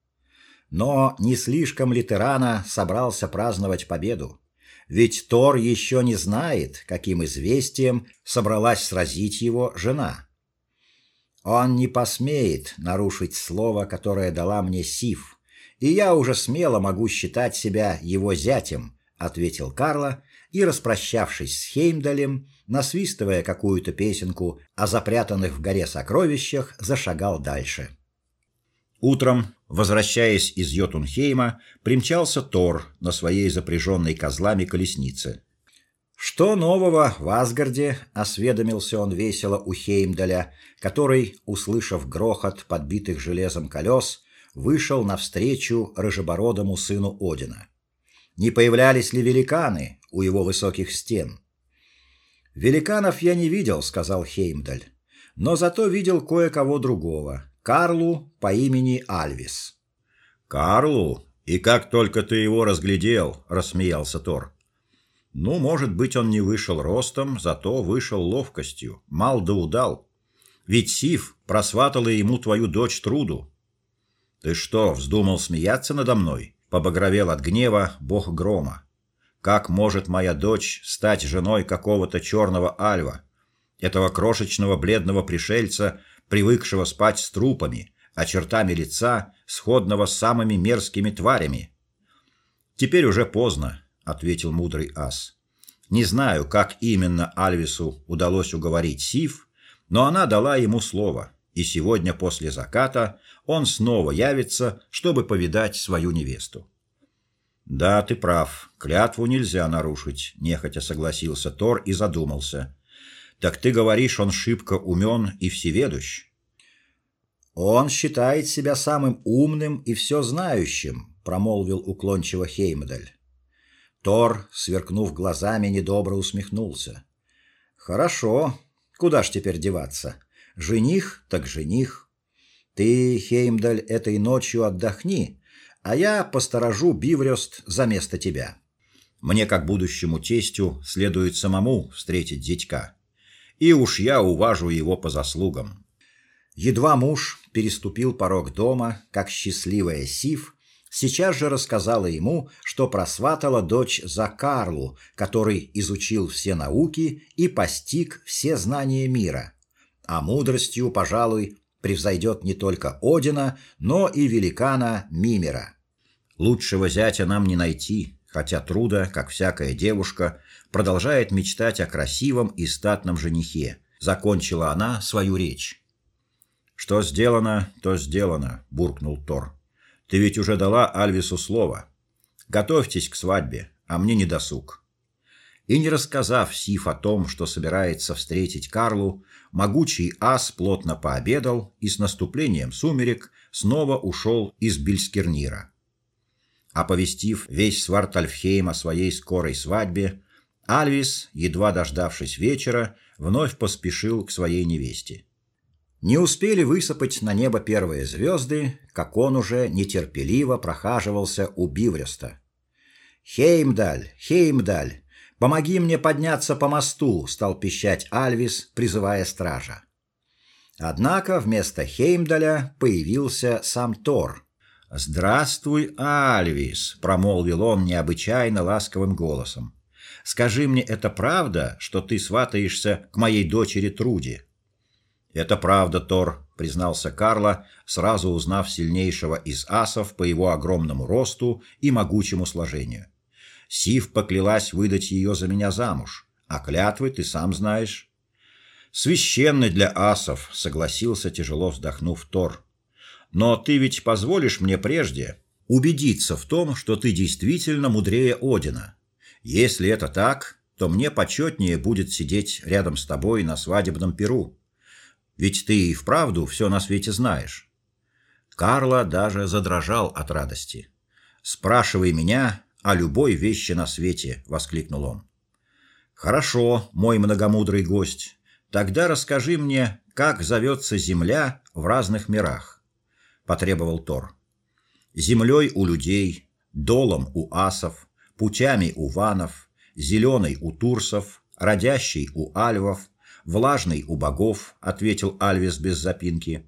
Но не слишком ли ты рано собрался праздновать победу? Ведь Тор еще не знает, каким известием собралась сразить его жена. Он не посмеет нарушить слово, которое дала мне Сив, и я уже смело могу считать себя его зятем, ответил Карло и, распрощавшись с Хеймдалем, насвистывая какую-то песенку о запрятанных в горе сокровищах, зашагал дальше. Утром, возвращаясь из Йотунхейма, примчался Тор на своей запряженной козлами колеснице. Что нового в Асгарде? осведомился он весело у Хеймдаля, который, услышав грохот подбитых железом колес, вышел навстречу рыжебородому сыну Одина. Не появлялись ли великаны у его высоких стен? Великанов я не видел, сказал Хеймдаль, но зато видел кое-кого другого. Карлу по имени Альвис. Карлу? И как только ты его разглядел, рассмеялся Тор. Ну, может быть, он не вышел ростом, зато вышел ловкостью, мал да удал. Ведь Сив просватала ему твою дочь Труду. Ты что, вздумал смеяться надо мной? Побагровел от гнева бог грома. Как может моя дочь стать женой какого-то черного альва, этого крошечного бледного пришельца, привыкшего спать с трупами, а чертами лица сходного с самыми мерзкими тварями. Теперь уже поздно, ответил мудрый ас. Не знаю, как именно Альвису удалось уговорить Сив, но она дала ему слово, и сегодня после заката он снова явится, чтобы повидать свою невесту. Да, ты прав. Клятву нельзя нарушить, нехотя согласился Тор и задумался. Так ты говоришь, он шибко умен и всеведущ? Он считает себя самым умным и все знающим, промолвил уклончиво Хеймдаль. Тор, сверкнув глазами, недобро усмехнулся. Хорошо. Куда ж теперь деваться? Жених так жених. Ты, Хеймдаль, этой ночью отдохни, а я посторожу Биврёст за место тебя. Мне, как будущему тестю, следует самому встретить дитька. И уж я уважу его по заслугам. Едва муж переступил порог дома, как счастливая Сив сейчас же рассказала ему, что просватала дочь за Карлу, который изучил все науки и постиг все знания мира. А мудростью, пожалуй, превзойдет не только Одина, но и великана Мимера. Лучшего зятя нам не найти, хотя Труда, как всякая девушка, продолжает мечтать о красивом и статном женихе. Закончила она свою речь. Что сделано, то сделано, буркнул Тор. Ты ведь уже дала Альвису слово. Готовьтесь к свадьбе, а мне не досуг. И не рассказав Сиф о том, что собирается встретить Карлу, могучий ас плотно пообедал и с наступлением сумерек снова ушел из Бельскернира. Оповестив весь Свартальфхейм о своей скорой свадьбе, Альвис, едва дождавшись вечера, вновь поспешил к своей невесте. Не успели высыпать на небо первые звезды, как он уже нетерпеливо прохаживался у Бивреста. «Хеймдаль, Хеймдаль, помоги мне подняться по мосту!» — стал пищать Альвис, призывая стража. Однако вместо Хеймдаля появился сам Тор, "Здравствуй, Альвис", промолвил он необычайно ласковым голосом. "Скажи мне, это правда, что ты сватаешься к моей дочери Труди?" "Это правда, Тор", признался Карло, сразу узнав сильнейшего из асов по его огромному росту и могучему сложению. Сив поклялась выдать ее за меня замуж, а клятвы ты сам знаешь. Священный для асов, согласился тяжело вздохнув Тор. Но ты ведь позволишь мне прежде убедиться в том, что ты действительно мудрее Одина. Если это так, то мне почетнее будет сидеть рядом с тобой на свадебном пиру. Ведь ты и вправду все на свете знаешь. Карла даже задрожал от радости. Спрашивай меня о любой вещи на свете, воскликнул он. Хорошо, мой многомудрый гость. Тогда расскажи мне, как зовется земля в разных мирах потребовал Тор. Землей у людей, долом у асов, путями у ванов, зеленой у турсов, родящей у альвов, влажной у богов, ответил Альвис без запинки.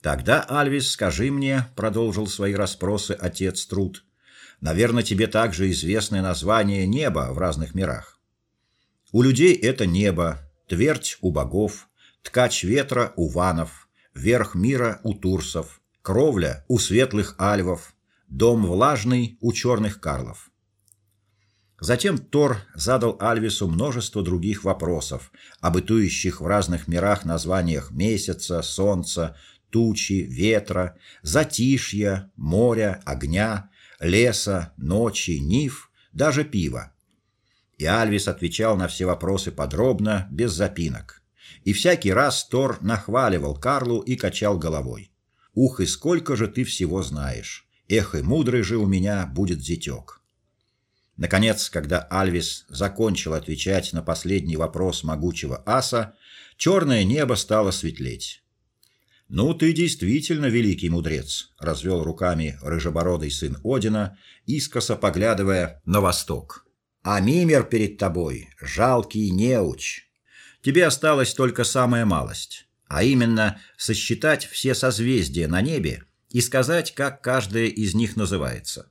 Тогда, Альвис, скажи мне, продолжил свои расспросы отец Труд. Наверное, тебе также известны названия неба в разных мирах. У людей это небо, твердь у богов, ткач ветра у ванов, верх мира у турсов, кровля у светлых альвов, дом влажный у черных карлов. Затем Тор задал Альвису множество других вопросов, о бытующих в разных мирах названиях месяца, солнца, тучи, ветра, затишья, моря, огня, леса, ночи, нив, даже пива. И Альвис отвечал на все вопросы подробно, без запинок. И всякий раз Тор нахваливал Карлу и качал головой. Ух, и сколько же ты всего знаешь. Эх, и мудрый же у меня будет зятек. Наконец, когда Альвис закончил отвечать на последний вопрос могучего аса, черное небо стало светлеть. Ну ты действительно великий мудрец, развел руками рыжебородый сын Одина, искоса поглядывая на восток. А Мимер перед тобой жалкий неуч. Тебе осталась только самая малость а именно сосчитать все созвездия на небе и сказать, как каждое из них называется.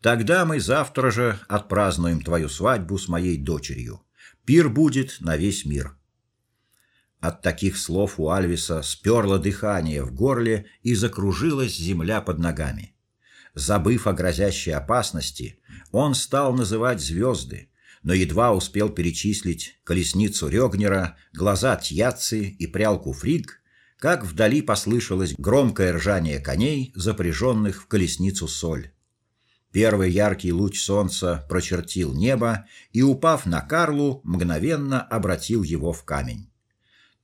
Тогда мы завтра же отпразднуем твою свадьбу с моей дочерью. Пир будет на весь мир. От таких слов у Альвиса сперло дыхание в горле и закружилась земля под ногами. Забыв о грозящей опасности, он стал называть звезды, но едва успел перечислить колесницу Рёгнера, глаза Тьяци и прялку Фриг, как вдали послышалось громкое ржание коней, запряженных в колесницу Соль. Первый яркий луч солнца прочертил небо и, упав на Карлу, мгновенно обратил его в камень.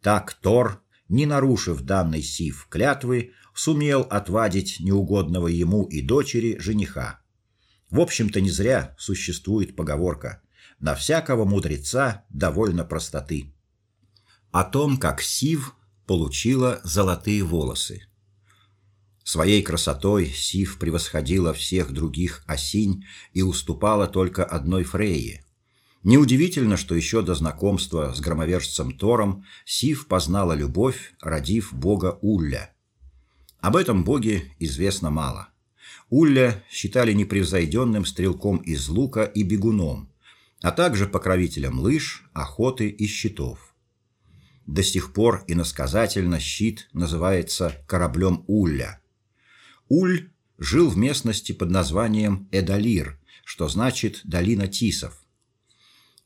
Так Тор, не нарушив данной Сив клятвы, сумел отвадить неугодного ему и дочери жениха. В общем-то, не зря существует поговорка: на всякого мудреца довольно простоты. О том, как Сив получила золотые волосы. Своей красотой Сив превосходила всех других осинь и уступала только одной Фрейе. Неудивительно, что еще до знакомства с громовержцем Тором Сив познала любовь, родив бога Улля. Об этом боге известно мало. Улля считали непревзойденным стрелком из лука и бегуном, а также покровителем лыж, охоты и щитов. До сих пор иносказательно щит называется кораблем Улля – Уль жил в местности под названием Эдалир, что значит долина тисов.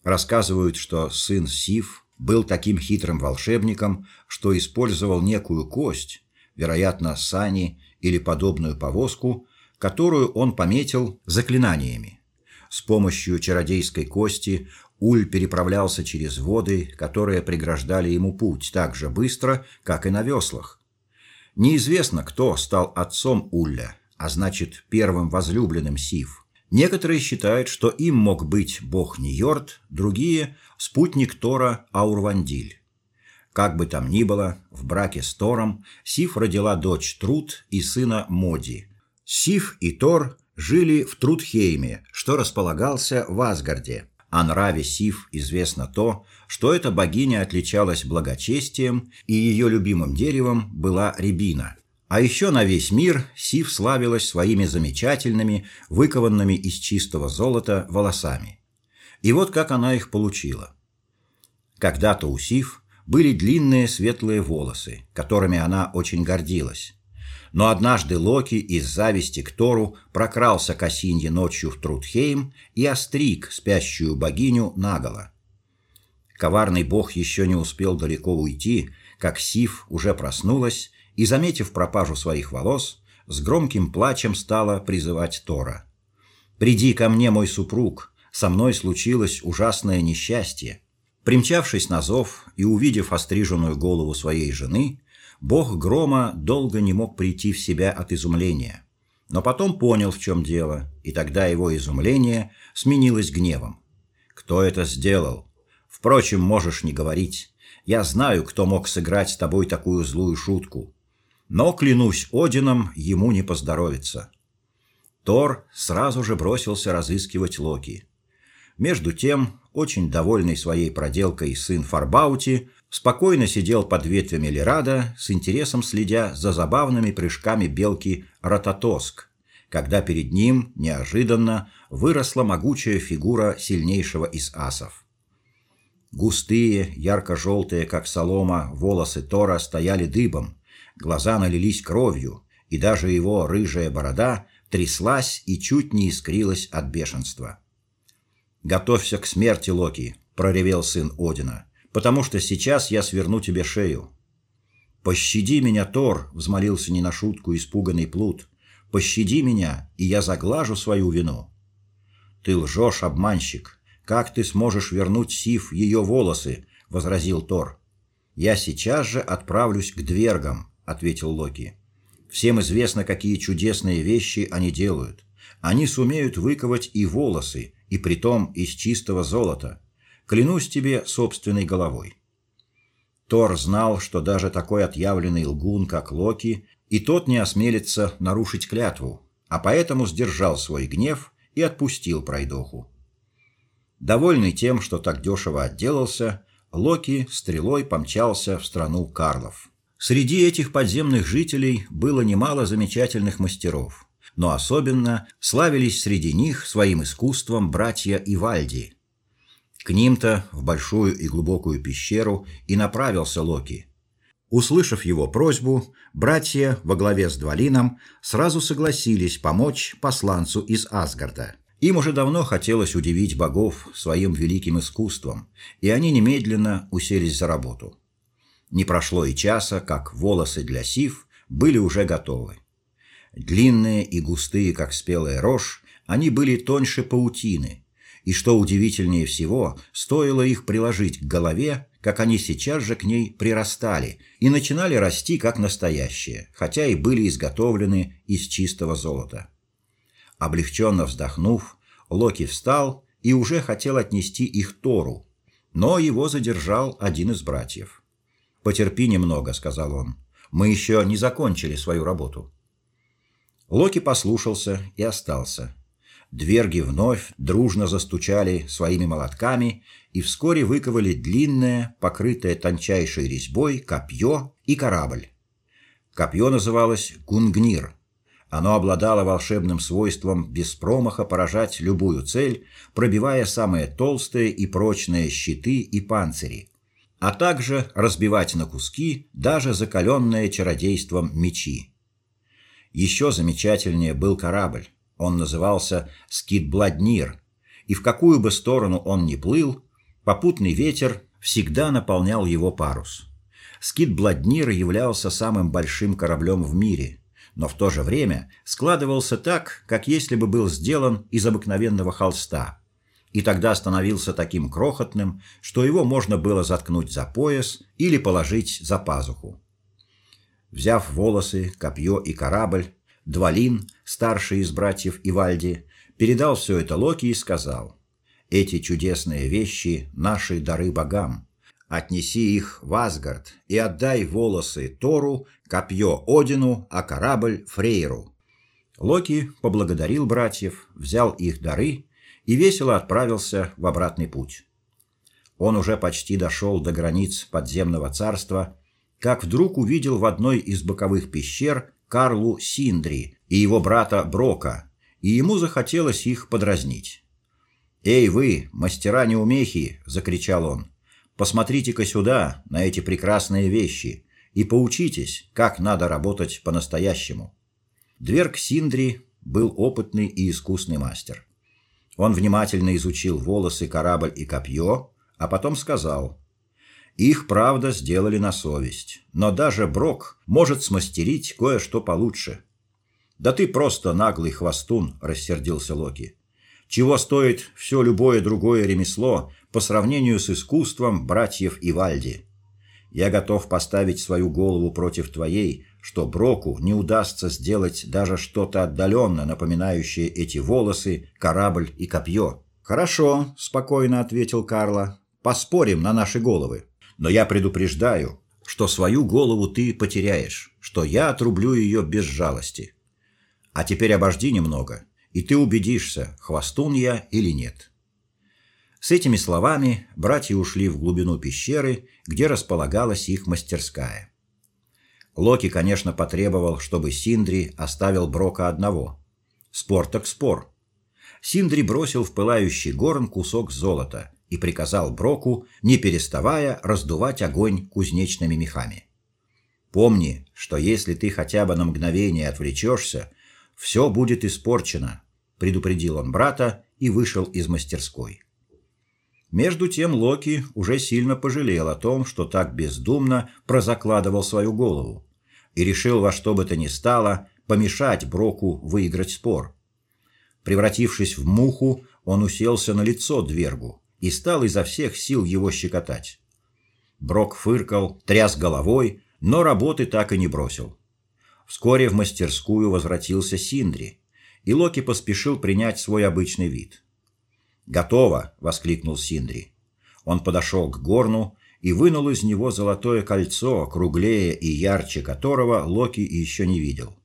Рассказывают, что сын Сив был таким хитрым волшебником, что использовал некую кость, вероятно, сани или подобную повозку, которую он пометил заклинаниями. С помощью чародейской кости Уль переправлялся через воды, которые преграждали ему путь так же быстро, как и на веслах, Неизвестно, кто стал отцом Улля, а значит, первым возлюбленным Сив. Некоторые считают, что им мог быть бог Ньорд, другие спутник Тора Аурвандиль. Как бы там ни было, в браке с Тором Сив родила дочь Труд и сына Моди. Сив и Тор жили в Трудхейме, что располагался в Асгарде. О нраве Сив известно то, что эта богиня отличалась благочестием, и ее любимым деревом была рябина. А еще на весь мир Сив славилась своими замечательными, выкованными из чистого золота волосами. И вот как она их получила. Когда-то у Сив были длинные светлые волосы, которыми она очень гордилась. Но однажды Локи из зависти к Тору прокрался к Осинье ночью в Трудхейм и остриг спящую богиню наголо. Коварный бог еще не успел далеко уйти, как Сив уже проснулась и, заметив пропажу своих волос, с громким плачем стала призывать Тора. «Приди ко мне, мой супруг, со мной случилось ужасное несчастье». Примчавшись на зов и увидев остриженную голову своей жены, Бог грома долго не мог прийти в себя от изумления, но потом понял, в чем дело, и тогда его изумление сменилось гневом. Кто это сделал? Впрочем, можешь не говорить. Я знаю, кто мог сыграть с тобой такую злую шутку. Но клянусь Одином, ему не поздоровится. Тор сразу же бросился разыскивать Локи. Между тем, очень довольный своей проделкой сын Фарбаути спокойно сидел под ветвями Лерада, с интересом следя за забавными прыжками белки Рататоск, когда перед ним неожиданно выросла могучая фигура сильнейшего из асов. Густые, ярко желтые как солома, волосы Тора стояли дыбом, глаза налились кровью, и даже его рыжая борода тряслась и чуть не искрилась от бешенства. "Готовься к смерти, Локи", проревел сын Одина потому что сейчас я сверну тебе шею. Пощади меня, Тор, взмолился не на шутку испуганный Плут. Пощади меня, и я заглажу свою вину. Ты лжешь, обманщик. Как ты сможешь вернуть Сив ее волосы? возразил Тор. Я сейчас же отправлюсь к двергам, ответил Локи. Всем известно, какие чудесные вещи они делают. Они сумеют выковать и волосы, и притом из чистого золота. Клянусь тебе собственной головой. Тор знал, что даже такой отъявленный лгун, как Локи, и тот не осмелится нарушить клятву, а поэтому сдержал свой гнев и отпустил пройдоху. Довольный тем, что так дешево отделался, Локи стрелой помчался в страну Карлов. Среди этих подземных жителей было немало замечательных мастеров, но особенно славились среди них своим искусством братья Ивальди – К ним-то в большую и глубокую пещеру и направился Локи. Услышав его просьбу, братья во главе с Двалином сразу согласились помочь посланцу из Асгарда. Им уже давно хотелось удивить богов своим великим искусством, и они немедленно уселись за работу. Не прошло и часа, как волосы для сив были уже готовы. Длинные и густые, как спелая рожь, они были тоньше паутины, и что удивительнее всего, стоило их приложить к голове, как они сейчас же к ней прирастали и начинали расти как настоящие, хотя и были изготовлены из чистого золота. Облегченно вздохнув, Локи встал и уже хотел отнести их Тору, но его задержал один из братьев. «Потерпи немного», — сказал он. «Мы еще не закончили свою работу». Локи послушался и остался. Дверги вновь дружно застучали своими молотками и вскоре выковали длинное, покрытое тончайшей резьбой копье и корабль. Копье называлось Гунгнир. Оно обладало волшебным свойством без промаха поражать любую цель, пробивая самые толстые и прочные щиты и панцири, а также разбивать на куски даже закаленные чародейством мечи. Еще замечательнее был корабль. Он назывался Скидбладнир, и в какую бы сторону он ни плыл, попутный ветер всегда наполнял его парус. Скидбладнир являлся самым большим кораблем в мире, но в то же время складывался так, как если бы был сделан из обыкновенного холста. И тогда становился таким крохотным, что его можно было заткнуть за пояс или положить за пазуху. Взяв волосы, копье и корабль, Двалин, старший из братьев Ивальди, передал все это Локи и сказал: "Эти чудесные вещи наши дары богам. Отнеси их в Асгард и отдай волосы Тору, копье Одину, а корабль Фрейру". Локи поблагодарил братьев, взял их дары и весело отправился в обратный путь. Он уже почти дошел до границ подземного царства, как вдруг увидел в одной из боковых пещер Карлу Синдри и его брата Брока, и ему захотелось их подразнить. "Эй вы, мастера неумехи", закричал он. "Посмотрите-ка сюда, на эти прекрасные вещи, и поучитесь, как надо работать по-настоящему". Дверг Синдри был опытный и искусный мастер. Он внимательно изучил волосы, корабль и копье, а потом сказал: их, правда, сделали на совесть, но даже Брок может смастерить кое-что получше. Да ты просто наглый хвостун, рассердился Локи. Чего стоит все любое другое ремесло по сравнению с искусством братьев Ивальди? Я готов поставить свою голову против твоей, что Броку не удастся сделать даже что-то отдаленно напоминающее эти волосы, корабль и копье. Хорошо, спокойно ответил Карла. Поспорим на наши головы. Но я предупреждаю, что свою голову ты потеряешь, что я отрублю ее без жалости. А теперь обожди немного, и ты убедишься, хвостун я или нет. С этими словами братья ушли в глубину пещеры, где располагалась их мастерская. Локи, конечно, потребовал, чтобы Синдри оставил Брока одного. Спор так спор. Синдри бросил в пылающий горн кусок золота и приказал Броку, не переставая раздувать огонь кузнечными мехами. Помни, что если ты хотя бы на мгновение отвлечешься, все будет испорчено, предупредил он брата и вышел из мастерской. Между тем Локи уже сильно пожалел о том, что так бездумно прозакладывал свою голову, и решил во что бы то ни стало помешать Броку выиграть спор. Превратившись в муху, он уселся на лицо Двергу и стал изо всех сил его щекотать. Брок фыркал, тряс головой, но работы так и не бросил. Вскоре в мастерскую возвратился Синдри, и Локи поспешил принять свой обычный вид. "Готово", воскликнул Синдри. Он подошел к горну и вынул из него золотое кольцо, круглее и ярче которого Локи еще не видел.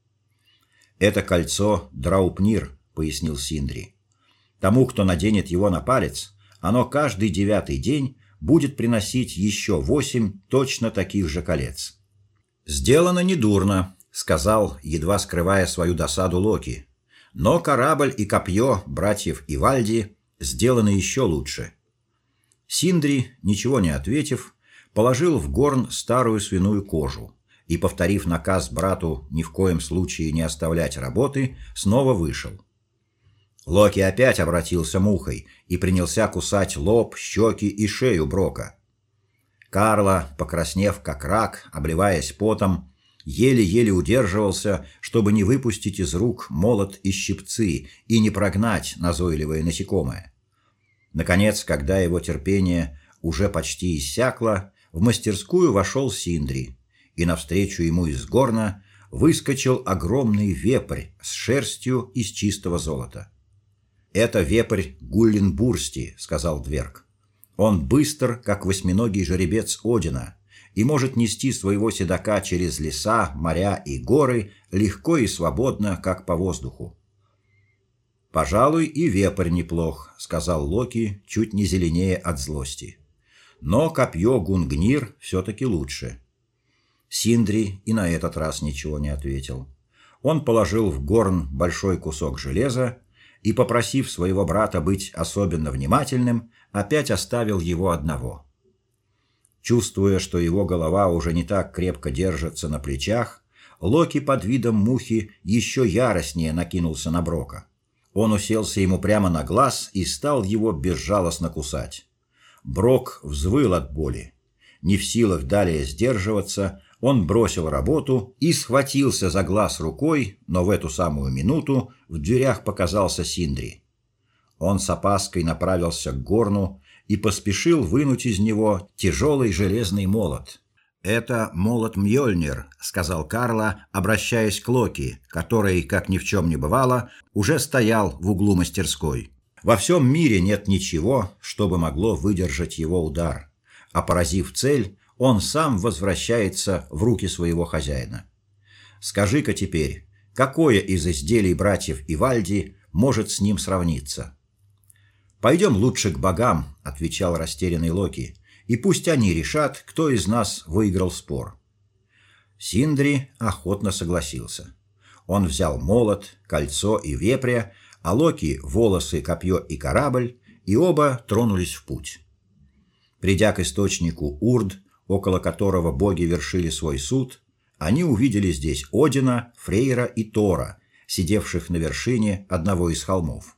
"Это кольцо Драупнир", пояснил Синдри. "Тому, кто наденет его на палец, оно каждый девятый день будет приносить еще восемь точно таких же колец. Сделано недурно, сказал, едва скрывая свою досаду Локи. Но корабль и копье братьев Ивальди сделаны еще лучше. Синдри, ничего не ответив, положил в горн старую свиную кожу и, повторив наказ брату ни в коем случае не оставлять работы, снова вышел. Локи опять обратился мухой и принялся кусать лоб, щеки и шею Брока. Карла, покраснев как рак, обливаясь потом, еле-еле удерживался, чтобы не выпустить из рук молот и щипцы и не прогнать назойливое насекомое. Наконец, когда его терпение уже почти иссякло, в мастерскую вошел Синдри, и навстречу ему из горна выскочил огромный вепрь с шерстью из чистого золота. Это вепрь Гулленбурсти, сказал Дверг. Он быстр, как восьминогий жеребец Одина, и может нести своего седока через леса, моря и горы легко и свободно, как по воздуху. Пожалуй, и вепрь неплох, сказал Локи, чуть не зеленее от злости. Но копье Гунгнир все таки лучше. Синдри и на этот раз ничего не ответил. Он положил в горн большой кусок железа и, попросив своего брата быть особенно внимательным, опять оставил его одного. Чувствуя, что его голова уже не так крепко держится на плечах, Локи под видом мухи еще яростнее накинулся на Брока. Он уселся ему прямо на глаз и стал его безжалостно кусать. Брок взвыл от боли. Не в силах далее сдерживаться, он бросил работу и схватился за глаз рукой, но в эту самую минуту в дверях показался Синдри. Он с опаской направился к горну и поспешил вынуть из него тяжелый железный молот. Это молот Мьёльнир, сказал Карла, обращаясь к Локи, который, как ни в чем не бывало, уже стоял в углу мастерской. Во всем мире нет ничего, что бы могло выдержать его удар, а поразив цель, он сам возвращается в руки своего хозяина. Скажи-ка теперь, какое из изделий братьев Ивальди может с ним сравниться? «Пойдем лучше к богам, отвечал растерянный Локи и пусть они решат, кто из нас выиграл спор. Синдри охотно согласился. Он взял молот, кольцо и вепря, а Локи волосы, копье и корабль, и оба тронулись в путь. Придя к источнику Урд, около которого боги вершили свой суд, они увидели здесь Одина, Фрейра и Тора, сидевших на вершине одного из холмов.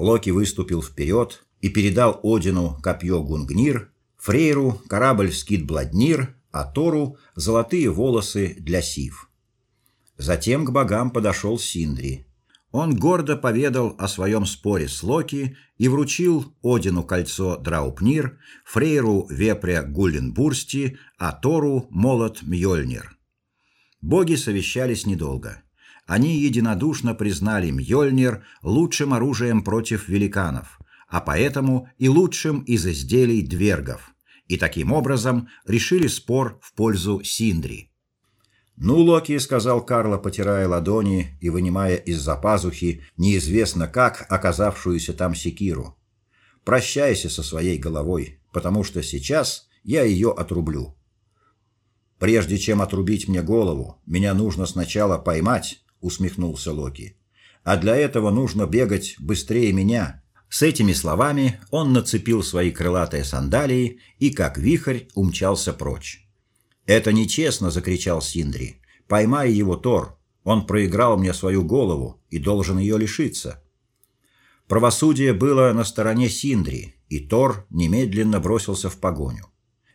Локи выступил вперед и передал Одину копье Гунгнир, Фрейру корабль Скит Бладнир, а Тору золотые волосы для Сив. Затем к богам подошел Синдри. Он гордо поведал о своем споре с Локи и вручил Одину кольцо Драупнир, Фрейру вепря Гулленбурсти, а Тору молот Мьёльнир. Боги совещались недолго. Они единодушно признали Мьёльнир лучшим оружием против великанов, а поэтому и лучшим из изделий двергов, и таким образом решили спор в пользу Синдри. "Ну, Локи", сказал Карло, потирая ладони и вынимая из-за пазухи неизвестно как оказавшуюся там секиру. "Прощайся со своей головой, потому что сейчас я ее отрублю". Прежде чем отрубить мне голову, меня нужно сначала поймать, усмехнулся Локи. А для этого нужно бегать быстрее меня с этими словами он нацепил свои крылатые сандалии и как вихрь умчался прочь. "Это нечестно", закричал Синдри. "Поймай его, Тор. Он проиграл мне свою голову и должен ее лишиться". Правосудие было на стороне Синдри, и Тор немедленно бросился в погоню.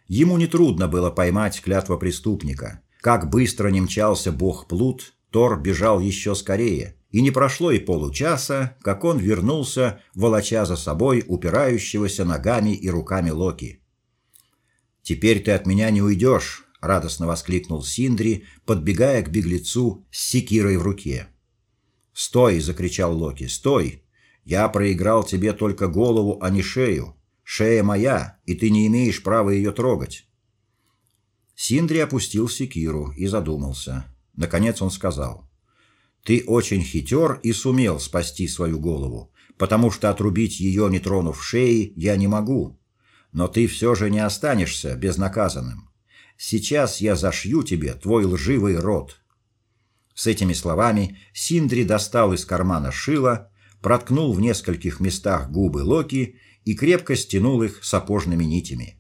Ему не трудно было поймать клятва преступника. Как быстро не мчался бог Плут, Тор бежал еще скорее, и не прошло и получаса, как он вернулся, волоча за собой упирающегося ногами и руками Локи. Теперь ты от меня не уйдешь», — радостно воскликнул Синдри, подбегая к беглецу с секирой в руке. "Стой!" закричал Локи. "Стой! Я проиграл тебе только голову, а не шею. Шея моя, и ты не имеешь права ее трогать". Синдри опустил секиру и задумался. Наконец он сказал: ты очень хитер и сумел спасти свою голову, потому что отрубить ее, не тронув шеи, я не могу. Но ты все же не останешься безнаказанным. Сейчас я зашью тебе твой лживый рот. С этими словами Синдри достал из кармана шило, проткнул в нескольких местах губы Локи и крепко стянул их сапожными нитями.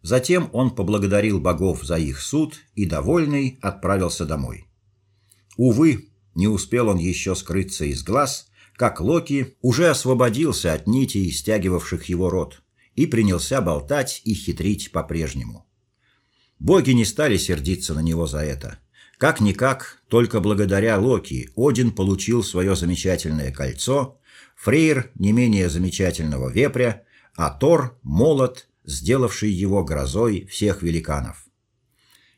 Затем он поблагодарил богов за их суд и, довольный, отправился домой. Увы, не успел он еще скрыться из глаз, как Локи уже освободился от нитей, стягивавших его рот, и принялся болтать и хитрить по-прежнему. Боги не стали сердиться на него за это. Как-никак, только благодаря Локи Один получил свое замечательное кольцо, Фрейр не менее замечательного вепря, а Тор – молот, сделавший его грозой всех великанов.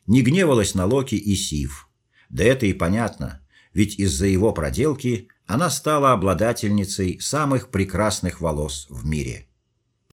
Не гневалась на Локи и Сив. Да это и понятно, ведь из-за его проделки она стала обладательницей самых прекрасных волос в мире –